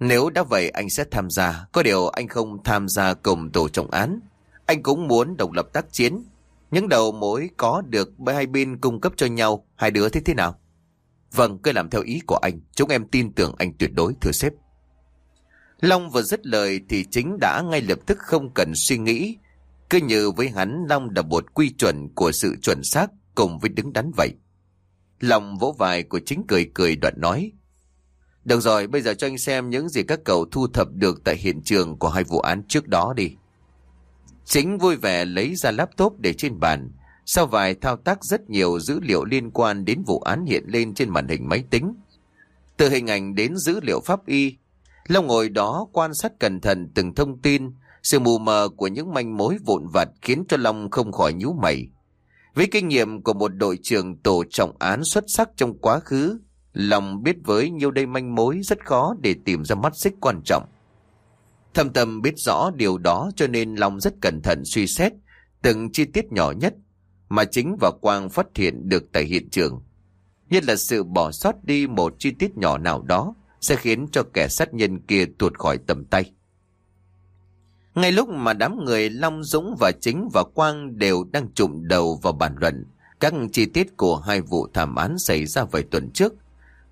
nếu đã vậy anh sẽ tham gia, có điều anh không tham gia cùng tổ trọng án. Anh cũng muốn độc lập tác chiến, những đầu mối có được hai bên cung cấp cho nhau, hai đứa thế thế nào? Vâng, cứ làm theo ý của anh, chúng em tin tưởng anh tuyệt đối, thưa sếp. Long vừa dứt lời thì chính đã ngay lập tức không cần suy nghĩ. Cứ như với hắn Long là một quy chuẩn của sự chuẩn xác cùng với đứng đắn vậy. Long vỗ vai của chính cười cười đoạn nói. Được rồi, bây giờ cho anh xem những gì các cậu thu thập được tại hiện trường của hai vụ án trước đó đi. Chính vui vẻ lấy ra laptop để trên bàn. Sau vài thao tác rất nhiều dữ liệu liên quan đến vụ án hiện lên trên màn hình máy tính. Từ hình ảnh đến dữ liệu pháp y, Long ngồi đó quan sát cẩn thận từng thông tin, sự mù mờ của những manh mối vụn vặt khiến cho Long không khỏi nhíu mày. Với kinh nghiệm của một đội trưởng tổ trọng án xuất sắc trong quá khứ, Long biết với nhiều đây manh mối rất khó để tìm ra mắt xích quan trọng. Thâm tâm biết rõ điều đó cho nên Long rất cẩn thận suy xét từng chi tiết nhỏ nhất mà chính và Quang phát hiện được tại hiện trường. Nhất là sự bỏ sót đi một chi tiết nhỏ nào đó sẽ khiến cho kẻ sát nhân kia tuột khỏi tầm tay. Ngay lúc mà đám người Long Dũng và Chính và Quang đều đang trụm đầu vào bàn luận các chi tiết của hai vụ thảm án xảy ra vài tuần trước,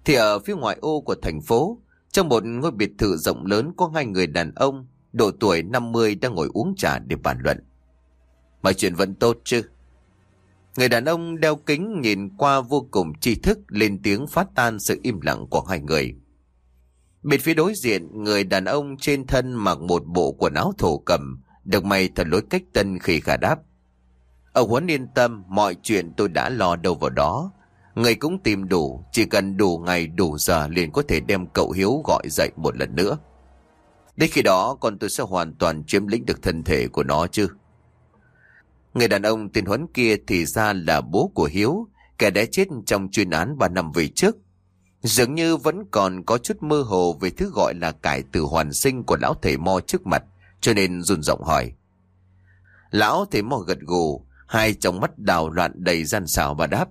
thì ở phía ngoại ô của thành phố, trong một ngôi biệt thự rộng lớn có hai người đàn ông, độ tuổi 50 đang ngồi uống trà để bàn luận. Mọi chuyện vẫn tốt chứ? Người đàn ông đeo kính nhìn qua vô cùng tri thức lên tiếng phát tan sự im lặng của hai người. Bên phía đối diện, người đàn ông trên thân mặc một bộ quần áo thổ cầm, được may thật lối cách tân khi khả đáp. Ông Huấn yên tâm, mọi chuyện tôi đã lo đâu vào đó. Người cũng tìm đủ, chỉ cần đủ ngày đủ giờ liền có thể đem cậu Hiếu gọi dậy một lần nữa. Đến khi đó con tôi sẽ hoàn toàn chiếm lĩnh được thân thể của nó chứ. Người đàn ông tên Huấn kia thì ra là bố của Hiếu, kẻ đã chết trong chuyên án 3 năm về trước. Dường như vẫn còn có chút mơ hồ về thứ gọi là cải tử hoàn sinh của lão thầy mo trước mặt, cho nên run giọng hỏi. Lão thầy mo gật gù, hai trong mắt đào loạn đầy gian xảo và đáp.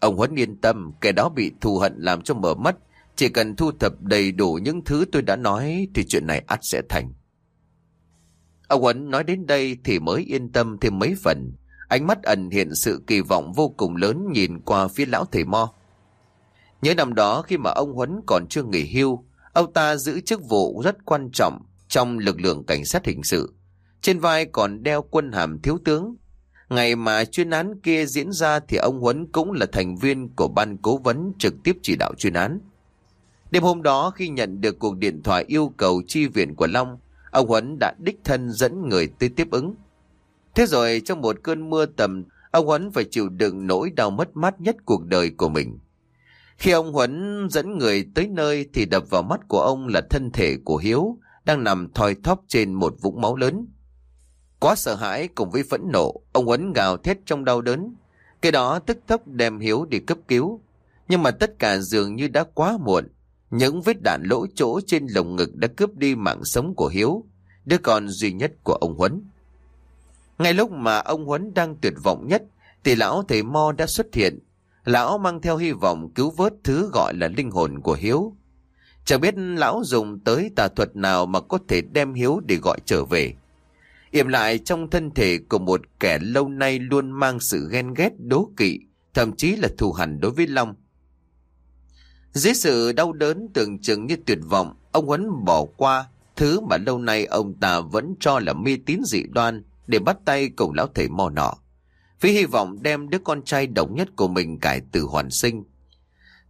Ông Huấn yên tâm, kẻ đó bị thù hận làm cho mở mắt, chỉ cần thu thập đầy đủ những thứ tôi đã nói thì chuyện này ắt sẽ thành. Ông Huấn nói đến đây thì mới yên tâm thêm mấy phần, ánh mắt ẩn hiện sự kỳ vọng vô cùng lớn nhìn qua phía lão thầy mo. Nhớ năm đó khi mà ông Huấn còn chưa nghỉ hưu, ông ta giữ chức vụ rất quan trọng trong lực lượng cảnh sát hình sự. Trên vai còn đeo quân hàm thiếu tướng. Ngày mà chuyên án kia diễn ra thì ông Huấn cũng là thành viên của ban cố vấn trực tiếp chỉ đạo chuyên án. Đêm hôm đó khi nhận được cuộc điện thoại yêu cầu chi viện của Long, ông Huấn đã đích thân dẫn người tới tiếp ứng. Thế rồi trong một cơn mưa tầm, ông Huấn phải chịu đựng nỗi đau mất mát nhất cuộc đời của mình. Khi ông Huấn dẫn người tới nơi thì đập vào mắt của ông là thân thể của Hiếu đang nằm thoi thóp trên một vũng máu lớn. Quá sợ hãi cùng với phẫn nộ, ông Huấn gào thét trong đau đớn. Cái đó tức tốc đem Hiếu đi cấp cứu. Nhưng mà tất cả dường như đã quá muộn. Những vết đạn lỗ chỗ trên lồng ngực đã cướp đi mạng sống của Hiếu, đứa con duy nhất của ông Huấn. Ngay lúc mà ông Huấn đang tuyệt vọng nhất, thì lão thầy Mo đã xuất hiện. Lão mang theo hy vọng cứu vớt thứ gọi là linh hồn của Hiếu. Chẳng biết lão dùng tới tà thuật nào mà có thể đem Hiếu để gọi trở về. Yểm lại trong thân thể của một kẻ lâu nay luôn mang sự ghen ghét đố kỵ, thậm chí là thù hằn đối với Long. Dưới sự đau đớn tưởng chừng như tuyệt vọng, ông Huấn bỏ qua thứ mà lâu nay ông ta vẫn cho là mê tín dị đoan để bắt tay cùng lão thầy mò nọ. Vì hy vọng đem đứa con trai độc nhất của mình cải từ hoàn sinh.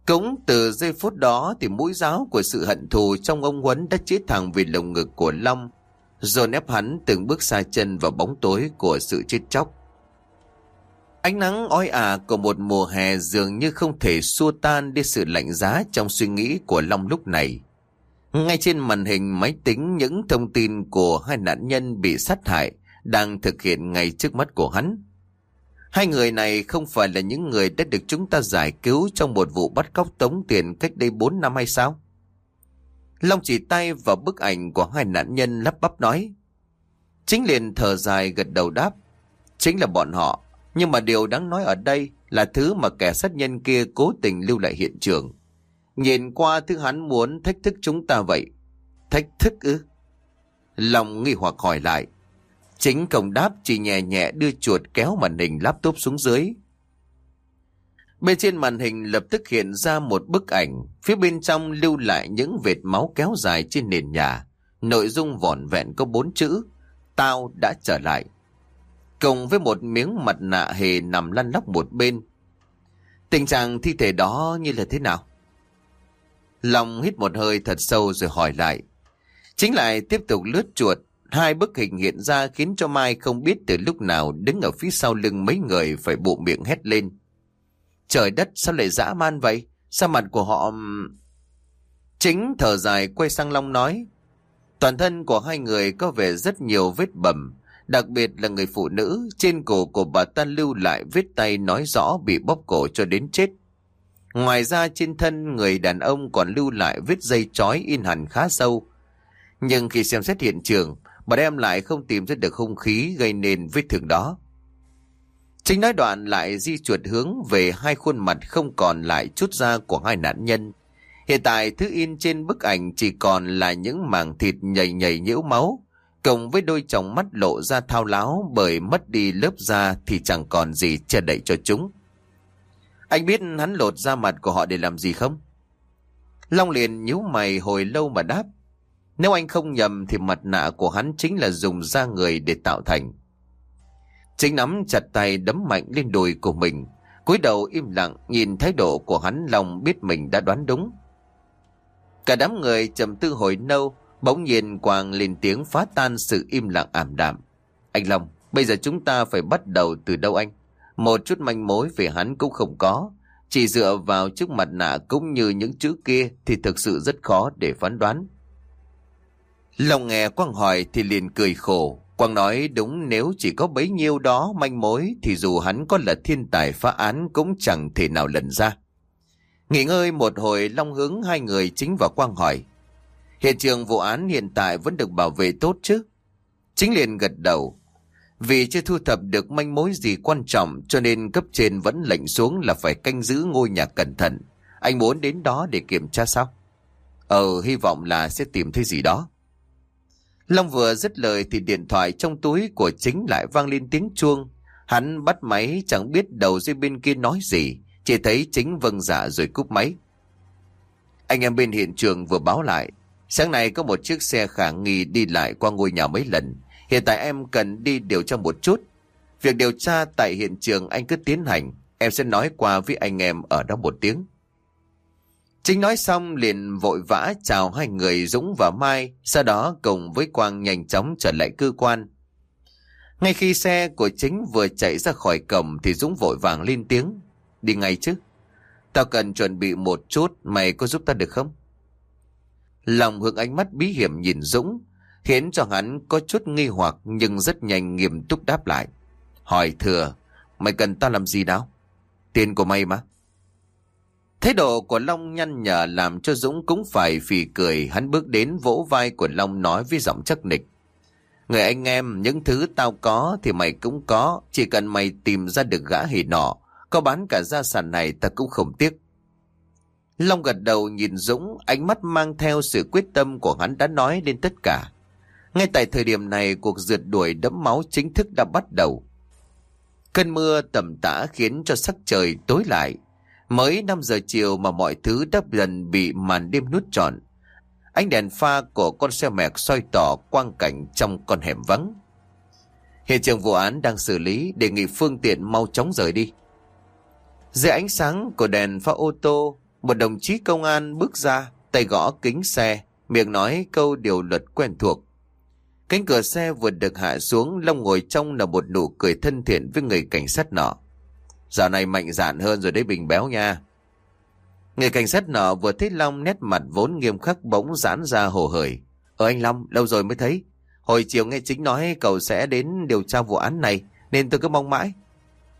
Cũng từ giây phút đó thì mũi giáo của sự hận thù trong ông Huấn đã chế thẳng về lồng ngực của Long, rồi ép hắn từng bước xa chân vào bóng tối của sự chết chóc. Ánh nắng oi ả của một mùa hè dường như không thể xua tan đi sự lạnh giá trong suy nghĩ của Long lúc này. Ngay trên màn hình máy tính những thông tin của hai nạn nhân bị sát hại đang thực hiện ngay trước mắt của hắn. Hai người này không phải là những người đã được chúng ta giải cứu trong một vụ bắt cóc tống tiền cách đây 4 năm hay sao? Long chỉ tay vào bức ảnh của hai nạn nhân lắp bắp nói. Chính liền thở dài gật đầu đáp. Chính là bọn họ. Nhưng mà điều đáng nói ở đây là thứ mà kẻ sát nhân kia cố tình lưu lại hiện trường. Nhìn qua thứ hắn muốn thách thức chúng ta vậy. Thách thức ư? Long nghi hoặc hỏi lại. Chính công đáp chỉ nhẹ nhẹ đưa chuột kéo màn hình laptop xuống dưới. Bên trên màn hình lập tức hiện ra một bức ảnh, phía bên trong lưu lại những vệt máu kéo dài trên nền nhà. Nội dung vỏn vẹn có bốn chữ, tao đã trở lại. Cùng với một miếng mặt nạ hề nằm lăn lóc một bên. Tình trạng thi thể đó như là thế nào? Long hít một hơi thật sâu rồi hỏi lại. Chính lại tiếp tục lướt chuột, hai bức hình hiện ra khiến cho Mai không biết từ lúc nào đứng ở phía sau lưng mấy người phải bộ miệng hét lên. Trời đất sao lại dã man vậy? Sao mặt của họ... Chính thở dài quay sang Long nói. Toàn thân của hai người có vẻ rất nhiều vết bầm. Đặc biệt là người phụ nữ trên cổ của bà ta lưu lại vết tay nói rõ bị bóp cổ cho đến chết. Ngoài ra trên thân người đàn ông còn lưu lại vết dây chói in hẳn khá sâu. Nhưng khi xem xét hiện trường, bà đem lại không tìm ra được hung khí gây nên vết thương đó. Chính nói đoạn lại di chuột hướng về hai khuôn mặt không còn lại chút da của hai nạn nhân. Hiện tại thứ in trên bức ảnh chỉ còn là những mảng thịt nhầy nhầy nhiễu máu, cộng với đôi tròng mắt lộ ra thao láo bởi mất đi lớp da thì chẳng còn gì che đậy cho chúng. Anh biết hắn lột da mặt của họ để làm gì không? Long liền nhíu mày hồi lâu mà đáp. Nếu anh không nhầm thì mặt nạ của hắn chính là dùng da người để tạo thành. Chính nắm chặt tay đấm mạnh lên đùi của mình. cúi đầu im lặng nhìn thái độ của hắn lòng biết mình đã đoán đúng. Cả đám người trầm tư hồi lâu, bỗng nhiên Quang lên tiếng phá tan sự im lặng ảm đạm. Anh Long, bây giờ chúng ta phải bắt đầu từ đâu anh? Một chút manh mối về hắn cũng không có. Chỉ dựa vào chiếc mặt nạ cũng như những chữ kia thì thực sự rất khó để phán đoán. Long nghe Quang hỏi thì liền cười khổ. Quang nói đúng nếu chỉ có bấy nhiêu đó manh mối thì dù hắn có là thiên tài phá án cũng chẳng thể nào lần ra. Nghỉ ngơi một hồi Long hướng hai người chính vào Quang hỏi. Hiện trường vụ án hiện tại vẫn được bảo vệ tốt chứ? Chính liền gật đầu. Vì chưa thu thập được manh mối gì quan trọng cho nên cấp trên vẫn lệnh xuống là phải canh giữ ngôi nhà cẩn thận. Anh muốn đến đó để kiểm tra sao? Ờ, hy vọng là sẽ tìm thấy gì đó. Long vừa dứt lời thì điện thoại trong túi của chính lại vang lên tiếng chuông. Hắn bắt máy chẳng biết đầu dây bên kia nói gì, chỉ thấy chính vâng dạ rồi cúp máy. Anh em bên hiện trường vừa báo lại, sáng nay có một chiếc xe khả nghi đi lại qua ngôi nhà mấy lần. Hiện tại em cần đi điều tra một chút. Việc điều tra tại hiện trường anh cứ tiến hành, em sẽ nói qua với anh em ở đó một tiếng. Chính nói xong liền vội vã chào hai người Dũng và Mai, sau đó cùng với Quang nhanh chóng trở lại cơ quan. Ngay khi xe của chính vừa chạy ra khỏi cổng thì Dũng vội vàng lên tiếng. Đi ngay chứ. Tao cần chuẩn bị một chút, mày có giúp ta được không? Lòng hướng ánh mắt bí hiểm nhìn Dũng, khiến cho hắn có chút nghi hoặc nhưng rất nhanh nghiêm túc đáp lại. Hỏi thừa, mày cần tao làm gì đó Tiền của mày mà. Thái độ của Long nhăn nhở làm cho Dũng cũng phải phì cười. Hắn bước đến vỗ vai của Long nói với giọng chắc nịch. Người anh em, những thứ tao có thì mày cũng có. Chỉ cần mày tìm ra được gã hề nọ. Có bán cả gia sản này ta cũng không tiếc. Long gật đầu nhìn Dũng, ánh mắt mang theo sự quyết tâm của hắn đã nói lên tất cả. Ngay tại thời điểm này, cuộc rượt đuổi đẫm máu chính thức đã bắt đầu. Cơn mưa tầm tã khiến cho sắc trời tối lại. Mới 5 giờ chiều mà mọi thứ đã dần bị màn đêm nút trọn. Ánh đèn pha của con xe mẹc soi tỏ quang cảnh trong con hẻm vắng. Hiện trường vụ án đang xử lý, đề nghị phương tiện mau chóng rời đi. Dưới ánh sáng của đèn pha ô tô, một đồng chí công an bước ra, tay gõ kính xe, miệng nói câu điều luật quen thuộc. Cánh cửa xe vừa được hạ xuống, Long ngồi trong là một nụ cười thân thiện với người cảnh sát nọ. Dạo này mạnh dạn hơn rồi đấy bình béo nha. Người cảnh sát nọ vừa thấy Long nét mặt vốn nghiêm khắc bỗng giãn ra hồ hởi. Ờ anh Long, lâu rồi mới thấy. Hồi chiều nghe chính nói cậu sẽ đến điều tra vụ án này, nên tôi cứ mong mãi.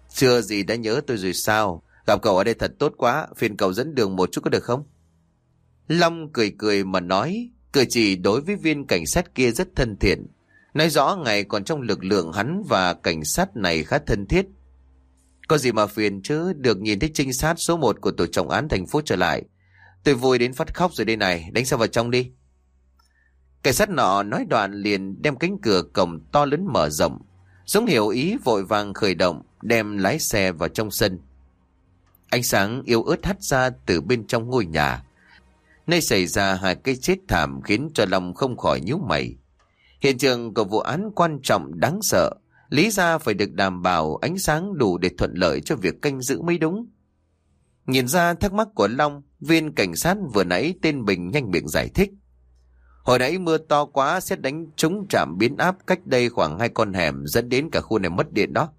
Chưa gì đã nhớ tôi rồi sao? Gặp cậu ở đây thật tốt quá, phiền cậu dẫn đường một chút có được không? Long cười cười mà nói, cử chỉ đối với viên cảnh sát kia rất thân thiện. Nói rõ ngày còn trong lực lượng hắn và cảnh sát này khá thân thiết. Có gì mà phiền chứ, được nhìn thấy trinh sát số 1 của tổ trọng án thành phố trở lại. Tôi vui đến phát khóc rồi đây này, đánh xe vào trong đi. Cảnh sát nọ nói đoạn liền đem cánh cửa cổng to lớn mở rộng. Dũng hiểu ý vội vàng khởi động, đem lái xe vào trong sân. Ánh sáng yếu ớt hắt ra từ bên trong ngôi nhà. Nơi xảy ra hai cái chết thảm khiến cho lòng không khỏi nhíu mày. Hiện trường của vụ án quan trọng đáng sợ. Lý ra phải được đảm bảo ánh sáng đủ để thuận lợi cho việc canh giữ mới đúng. Nhìn ra thắc mắc của Long, viên cảnh sát vừa nãy tên Bình nhanh miệng giải thích. Hồi nãy mưa to quá sẽ đánh trúng trạm biến áp cách đây khoảng hai con hẻm dẫn đến cả khu này mất điện đó.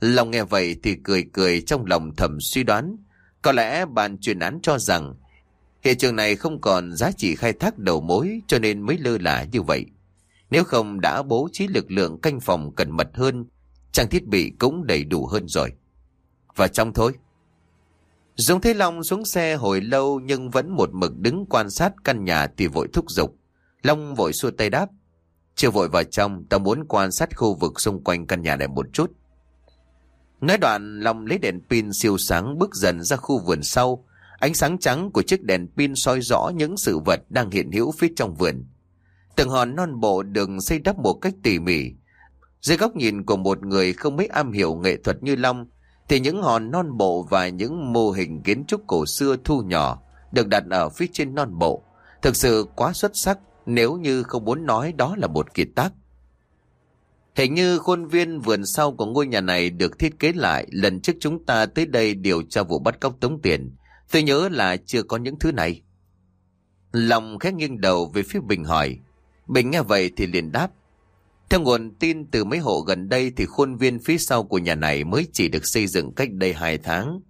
Long nghe vậy thì cười cười trong lòng thầm suy đoán. Có lẽ bàn chuyên án cho rằng hiện trường này không còn giá trị khai thác đầu mối cho nên mới lơ là như vậy. Nếu không đã bố trí lực lượng canh phòng cẩn mật hơn, trang thiết bị cũng đầy đủ hơn rồi. Và trong thôi. Dũng Thế Long xuống xe hồi lâu nhưng vẫn một mực đứng quan sát căn nhà thì vội thúc giục. Long vội xua tay đáp. Chưa vội vào trong, ta muốn quan sát khu vực xung quanh căn nhà này một chút. Nói đoạn, Long lấy đèn pin siêu sáng bước dần ra khu vườn sau. Ánh sáng trắng của chiếc đèn pin soi rõ những sự vật đang hiện hữu phía trong vườn. Từng hòn non bộ được xây đắp một cách tỉ mỉ. Dưới góc nhìn của một người không mấy am hiểu nghệ thuật như Long, thì những hòn non bộ và những mô hình kiến trúc cổ xưa thu nhỏ được đặt ở phía trên non bộ. Thực sự quá xuất sắc nếu như không muốn nói đó là một kiệt tác. Hình như khuôn viên vườn sau của ngôi nhà này được thiết kế lại lần trước chúng ta tới đây điều tra vụ bắt cóc tống tiền. Tôi nhớ là chưa có những thứ này. Lòng khẽ nghiêng đầu về phía Bình hỏi. Bình nghe vậy thì liền đáp. Theo nguồn tin từ mấy hộ gần đây thì khuôn viên phía sau của nhà này mới chỉ được xây dựng cách đây hai tháng.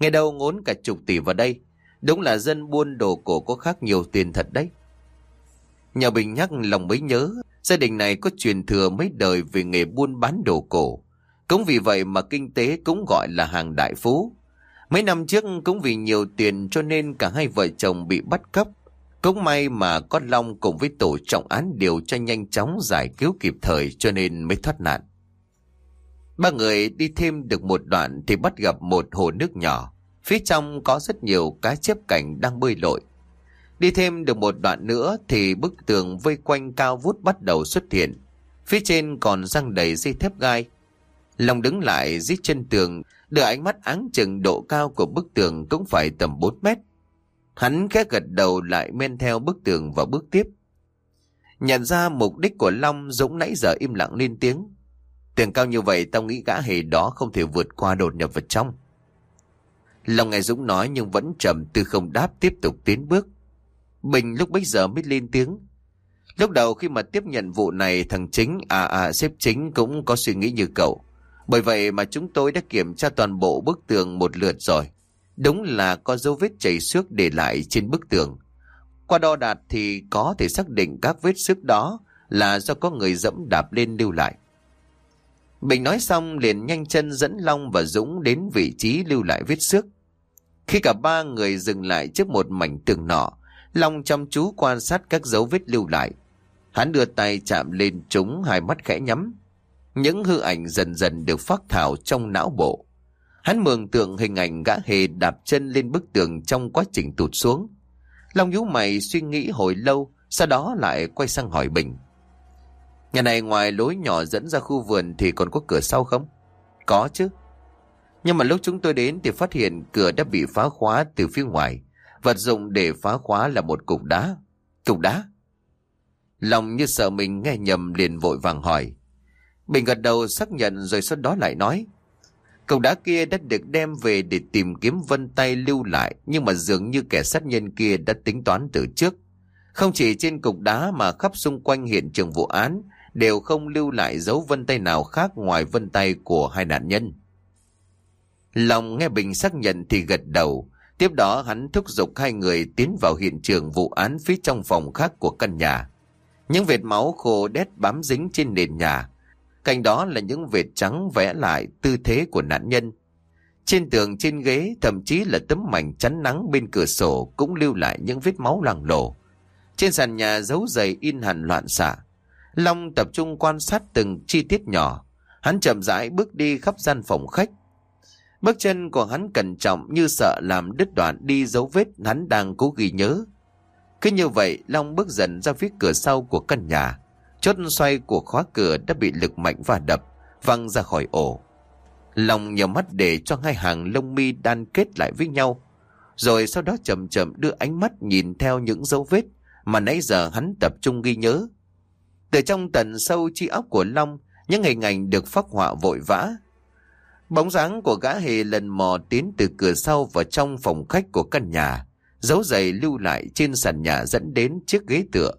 Ngày đầu ngốn cả chục tỷ vào đây. Đúng là dân buôn đồ cổ có khác nhiều tiền thật đấy. Nhà Bình nhắc lòng mới nhớ, Gia đình này có truyền thừa mấy đời về nghề buôn bán đồ cổ. Cũng vì vậy mà kinh tế cũng gọi là hàng đại phú. Mấy năm trước cũng vì nhiều tiền cho nên cả hai vợ chồng bị bắt cóc. Cũng may mà có Long cùng với tổ trọng án điều tra nhanh chóng giải cứu kịp thời cho nên mới thoát nạn. Ba người đi thêm được một đoạn thì bắt gặp một hồ nước nhỏ. Phía trong có rất nhiều cá chép cảnh đang bơi lội. Đi thêm được một đoạn nữa thì bức tường vây quanh cao vút bắt đầu xuất hiện. Phía trên còn răng đầy dây thép gai. Long đứng lại dưới chân tường, đưa ánh mắt áng chừng độ cao của bức tường cũng phải tầm 4 mét. Hắn khẽ gật đầu lại men theo bức tường và bước tiếp. Nhận ra mục đích của Long Dũng nãy giờ im lặng lên tiếng. Tường cao như vậy tao nghĩ gã hề đó không thể vượt qua đột nhập vào trong. Long nghe Dũng nói nhưng vẫn trầm tư không đáp tiếp tục tiến bước. Bình lúc bấy giờ mới lên tiếng. Lúc đầu khi mà tiếp nhận vụ này thằng chính, à à sếp chính cũng có suy nghĩ như cậu. Bởi vậy mà chúng tôi đã kiểm tra toàn bộ bức tường một lượt rồi. Đúng là có dấu vết chảy xước để lại trên bức tường. Qua đo đạt thì có thể xác định các vết xước đó là do có người dẫm đạp lên lưu lại. Bình nói xong liền nhanh chân dẫn Long và Dũng đến vị trí lưu lại vết xước. Khi cả ba người dừng lại trước một mảnh tường nọ, Long chăm chú quan sát các dấu vết lưu lại. Hắn đưa tay chạm lên chúng hai mắt khẽ nhắm. Những hư ảnh dần dần được phát thảo trong não bộ. Hắn mường tượng hình ảnh gã hề đạp chân lên bức tường trong quá trình tụt xuống. Long nhú mày suy nghĩ hồi lâu, sau đó lại quay sang hỏi Bình. Nhà này ngoài lối nhỏ dẫn ra khu vườn thì còn có cửa sau không? Có chứ. Nhưng mà lúc chúng tôi đến thì phát hiện cửa đã bị phá khóa từ phía ngoài. Vật dụng để phá khóa là một cục đá. Cục đá? Lòng như sợ mình nghe nhầm liền vội vàng hỏi. Bình gật đầu xác nhận rồi sau đó lại nói. Cục đá kia đã được đem về để tìm kiếm vân tay lưu lại, nhưng mà dường như kẻ sát nhân kia đã tính toán từ trước. Không chỉ trên cục đá mà khắp xung quanh hiện trường vụ án, đều không lưu lại dấu vân tay nào khác ngoài vân tay của hai nạn nhân. Lòng nghe Bình xác nhận thì gật đầu. Tiếp đó hắn thúc giục hai người tiến vào hiện trường vụ án phía trong phòng khác của căn nhà. Những vệt máu khô đét bám dính trên nền nhà. Cạnh đó là những vệt trắng vẽ lại tư thế của nạn nhân. Trên tường trên ghế thậm chí là tấm mảnh chắn nắng bên cửa sổ cũng lưu lại những vết máu lằng lổ. Trên sàn nhà dấu giày in hẳn loạn xạ. Long tập trung quan sát từng chi tiết nhỏ. Hắn chậm rãi bước đi khắp gian phòng khách. Bước chân của hắn cẩn trọng như sợ làm đứt đoạn đi dấu vết hắn đang cố ghi nhớ. Cứ như vậy, Long bước dần ra phía cửa sau của căn nhà. Chốt xoay của khóa cửa đã bị lực mạnh và đập, văng ra khỏi ổ. Long nhờ mắt để cho hai hàng lông mi đan kết lại với nhau. Rồi sau đó chậm chậm đưa ánh mắt nhìn theo những dấu vết mà nãy giờ hắn tập trung ghi nhớ. Từ trong tận sâu chi óc của Long, những hình ảnh được phác họa vội vã. Bóng dáng của gã hề lần mò tiến từ cửa sau vào trong phòng khách của căn nhà, dấu giày lưu lại trên sàn nhà dẫn đến chiếc ghế tựa.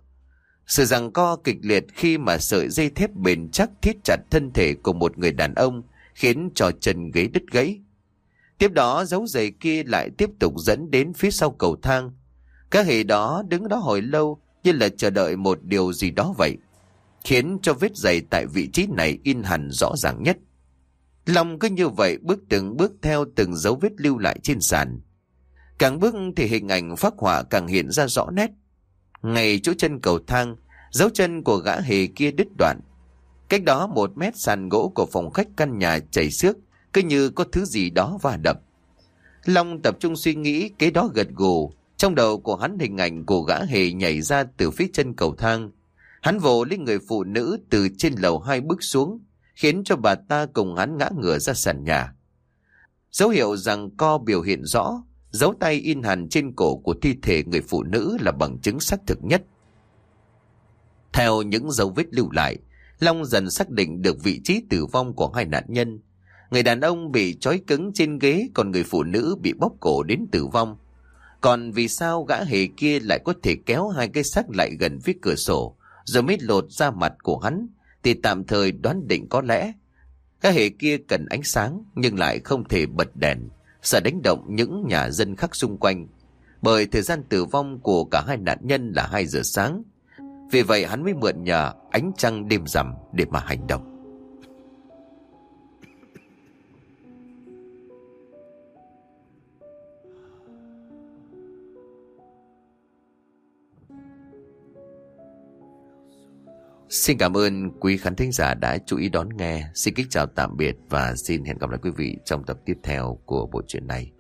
Sự rằng co kịch liệt khi mà sợi dây thép bền chắc thiết chặt thân thể của một người đàn ông khiến cho chân ghế đứt gãy. Tiếp đó, dấu giày kia lại tiếp tục dẫn đến phía sau cầu thang. Các hệ đó đứng đó hồi lâu như là chờ đợi một điều gì đó vậy, khiến cho vết giày tại vị trí này in hẳn rõ ràng nhất. Long cứ như vậy bước từng bước theo từng dấu vết lưu lại trên sàn. Càng bước thì hình ảnh phác họa càng hiện ra rõ nét. Ngay chỗ chân cầu thang, dấu chân của gã hề kia đứt đoạn. Cách đó một mét sàn gỗ của phòng khách căn nhà chảy xước, cứ như có thứ gì đó va đập. Long tập trung suy nghĩ kế đó gật gù, trong đầu của hắn hình ảnh của gã hề nhảy ra từ phía chân cầu thang, Hắn vồ lên người phụ nữ từ trên lầu hai bước xuống, khiến cho bà ta cùng hắn ngã ngửa ra sàn nhà. Dấu hiệu rằng co biểu hiện rõ, dấu tay in hẳn trên cổ của thi thể người phụ nữ là bằng chứng xác thực nhất. Theo những dấu vết lưu lại, Long dần xác định được vị trí tử vong của hai nạn nhân. Người đàn ông bị trói cứng trên ghế, còn người phụ nữ bị bóp cổ đến tử vong. Còn vì sao gã hề kia lại có thể kéo hai cái xác lại gần phía cửa sổ, rồi mới lột ra mặt của hắn, thì tạm thời đoán định có lẽ các hệ kia cần ánh sáng nhưng lại không thể bật đèn, sợ đánh động những nhà dân khác xung quanh. Bởi thời gian tử vong của cả hai nạn nhân là 2 giờ sáng. Vì vậy hắn mới mượn nhờ ánh trăng đêm rằm để mà hành động. Xin cảm ơn quý khán thính giả đã chú ý đón nghe. Xin kính chào tạm biệt và xin hẹn gặp lại quý vị trong tập tiếp theo của bộ truyện này.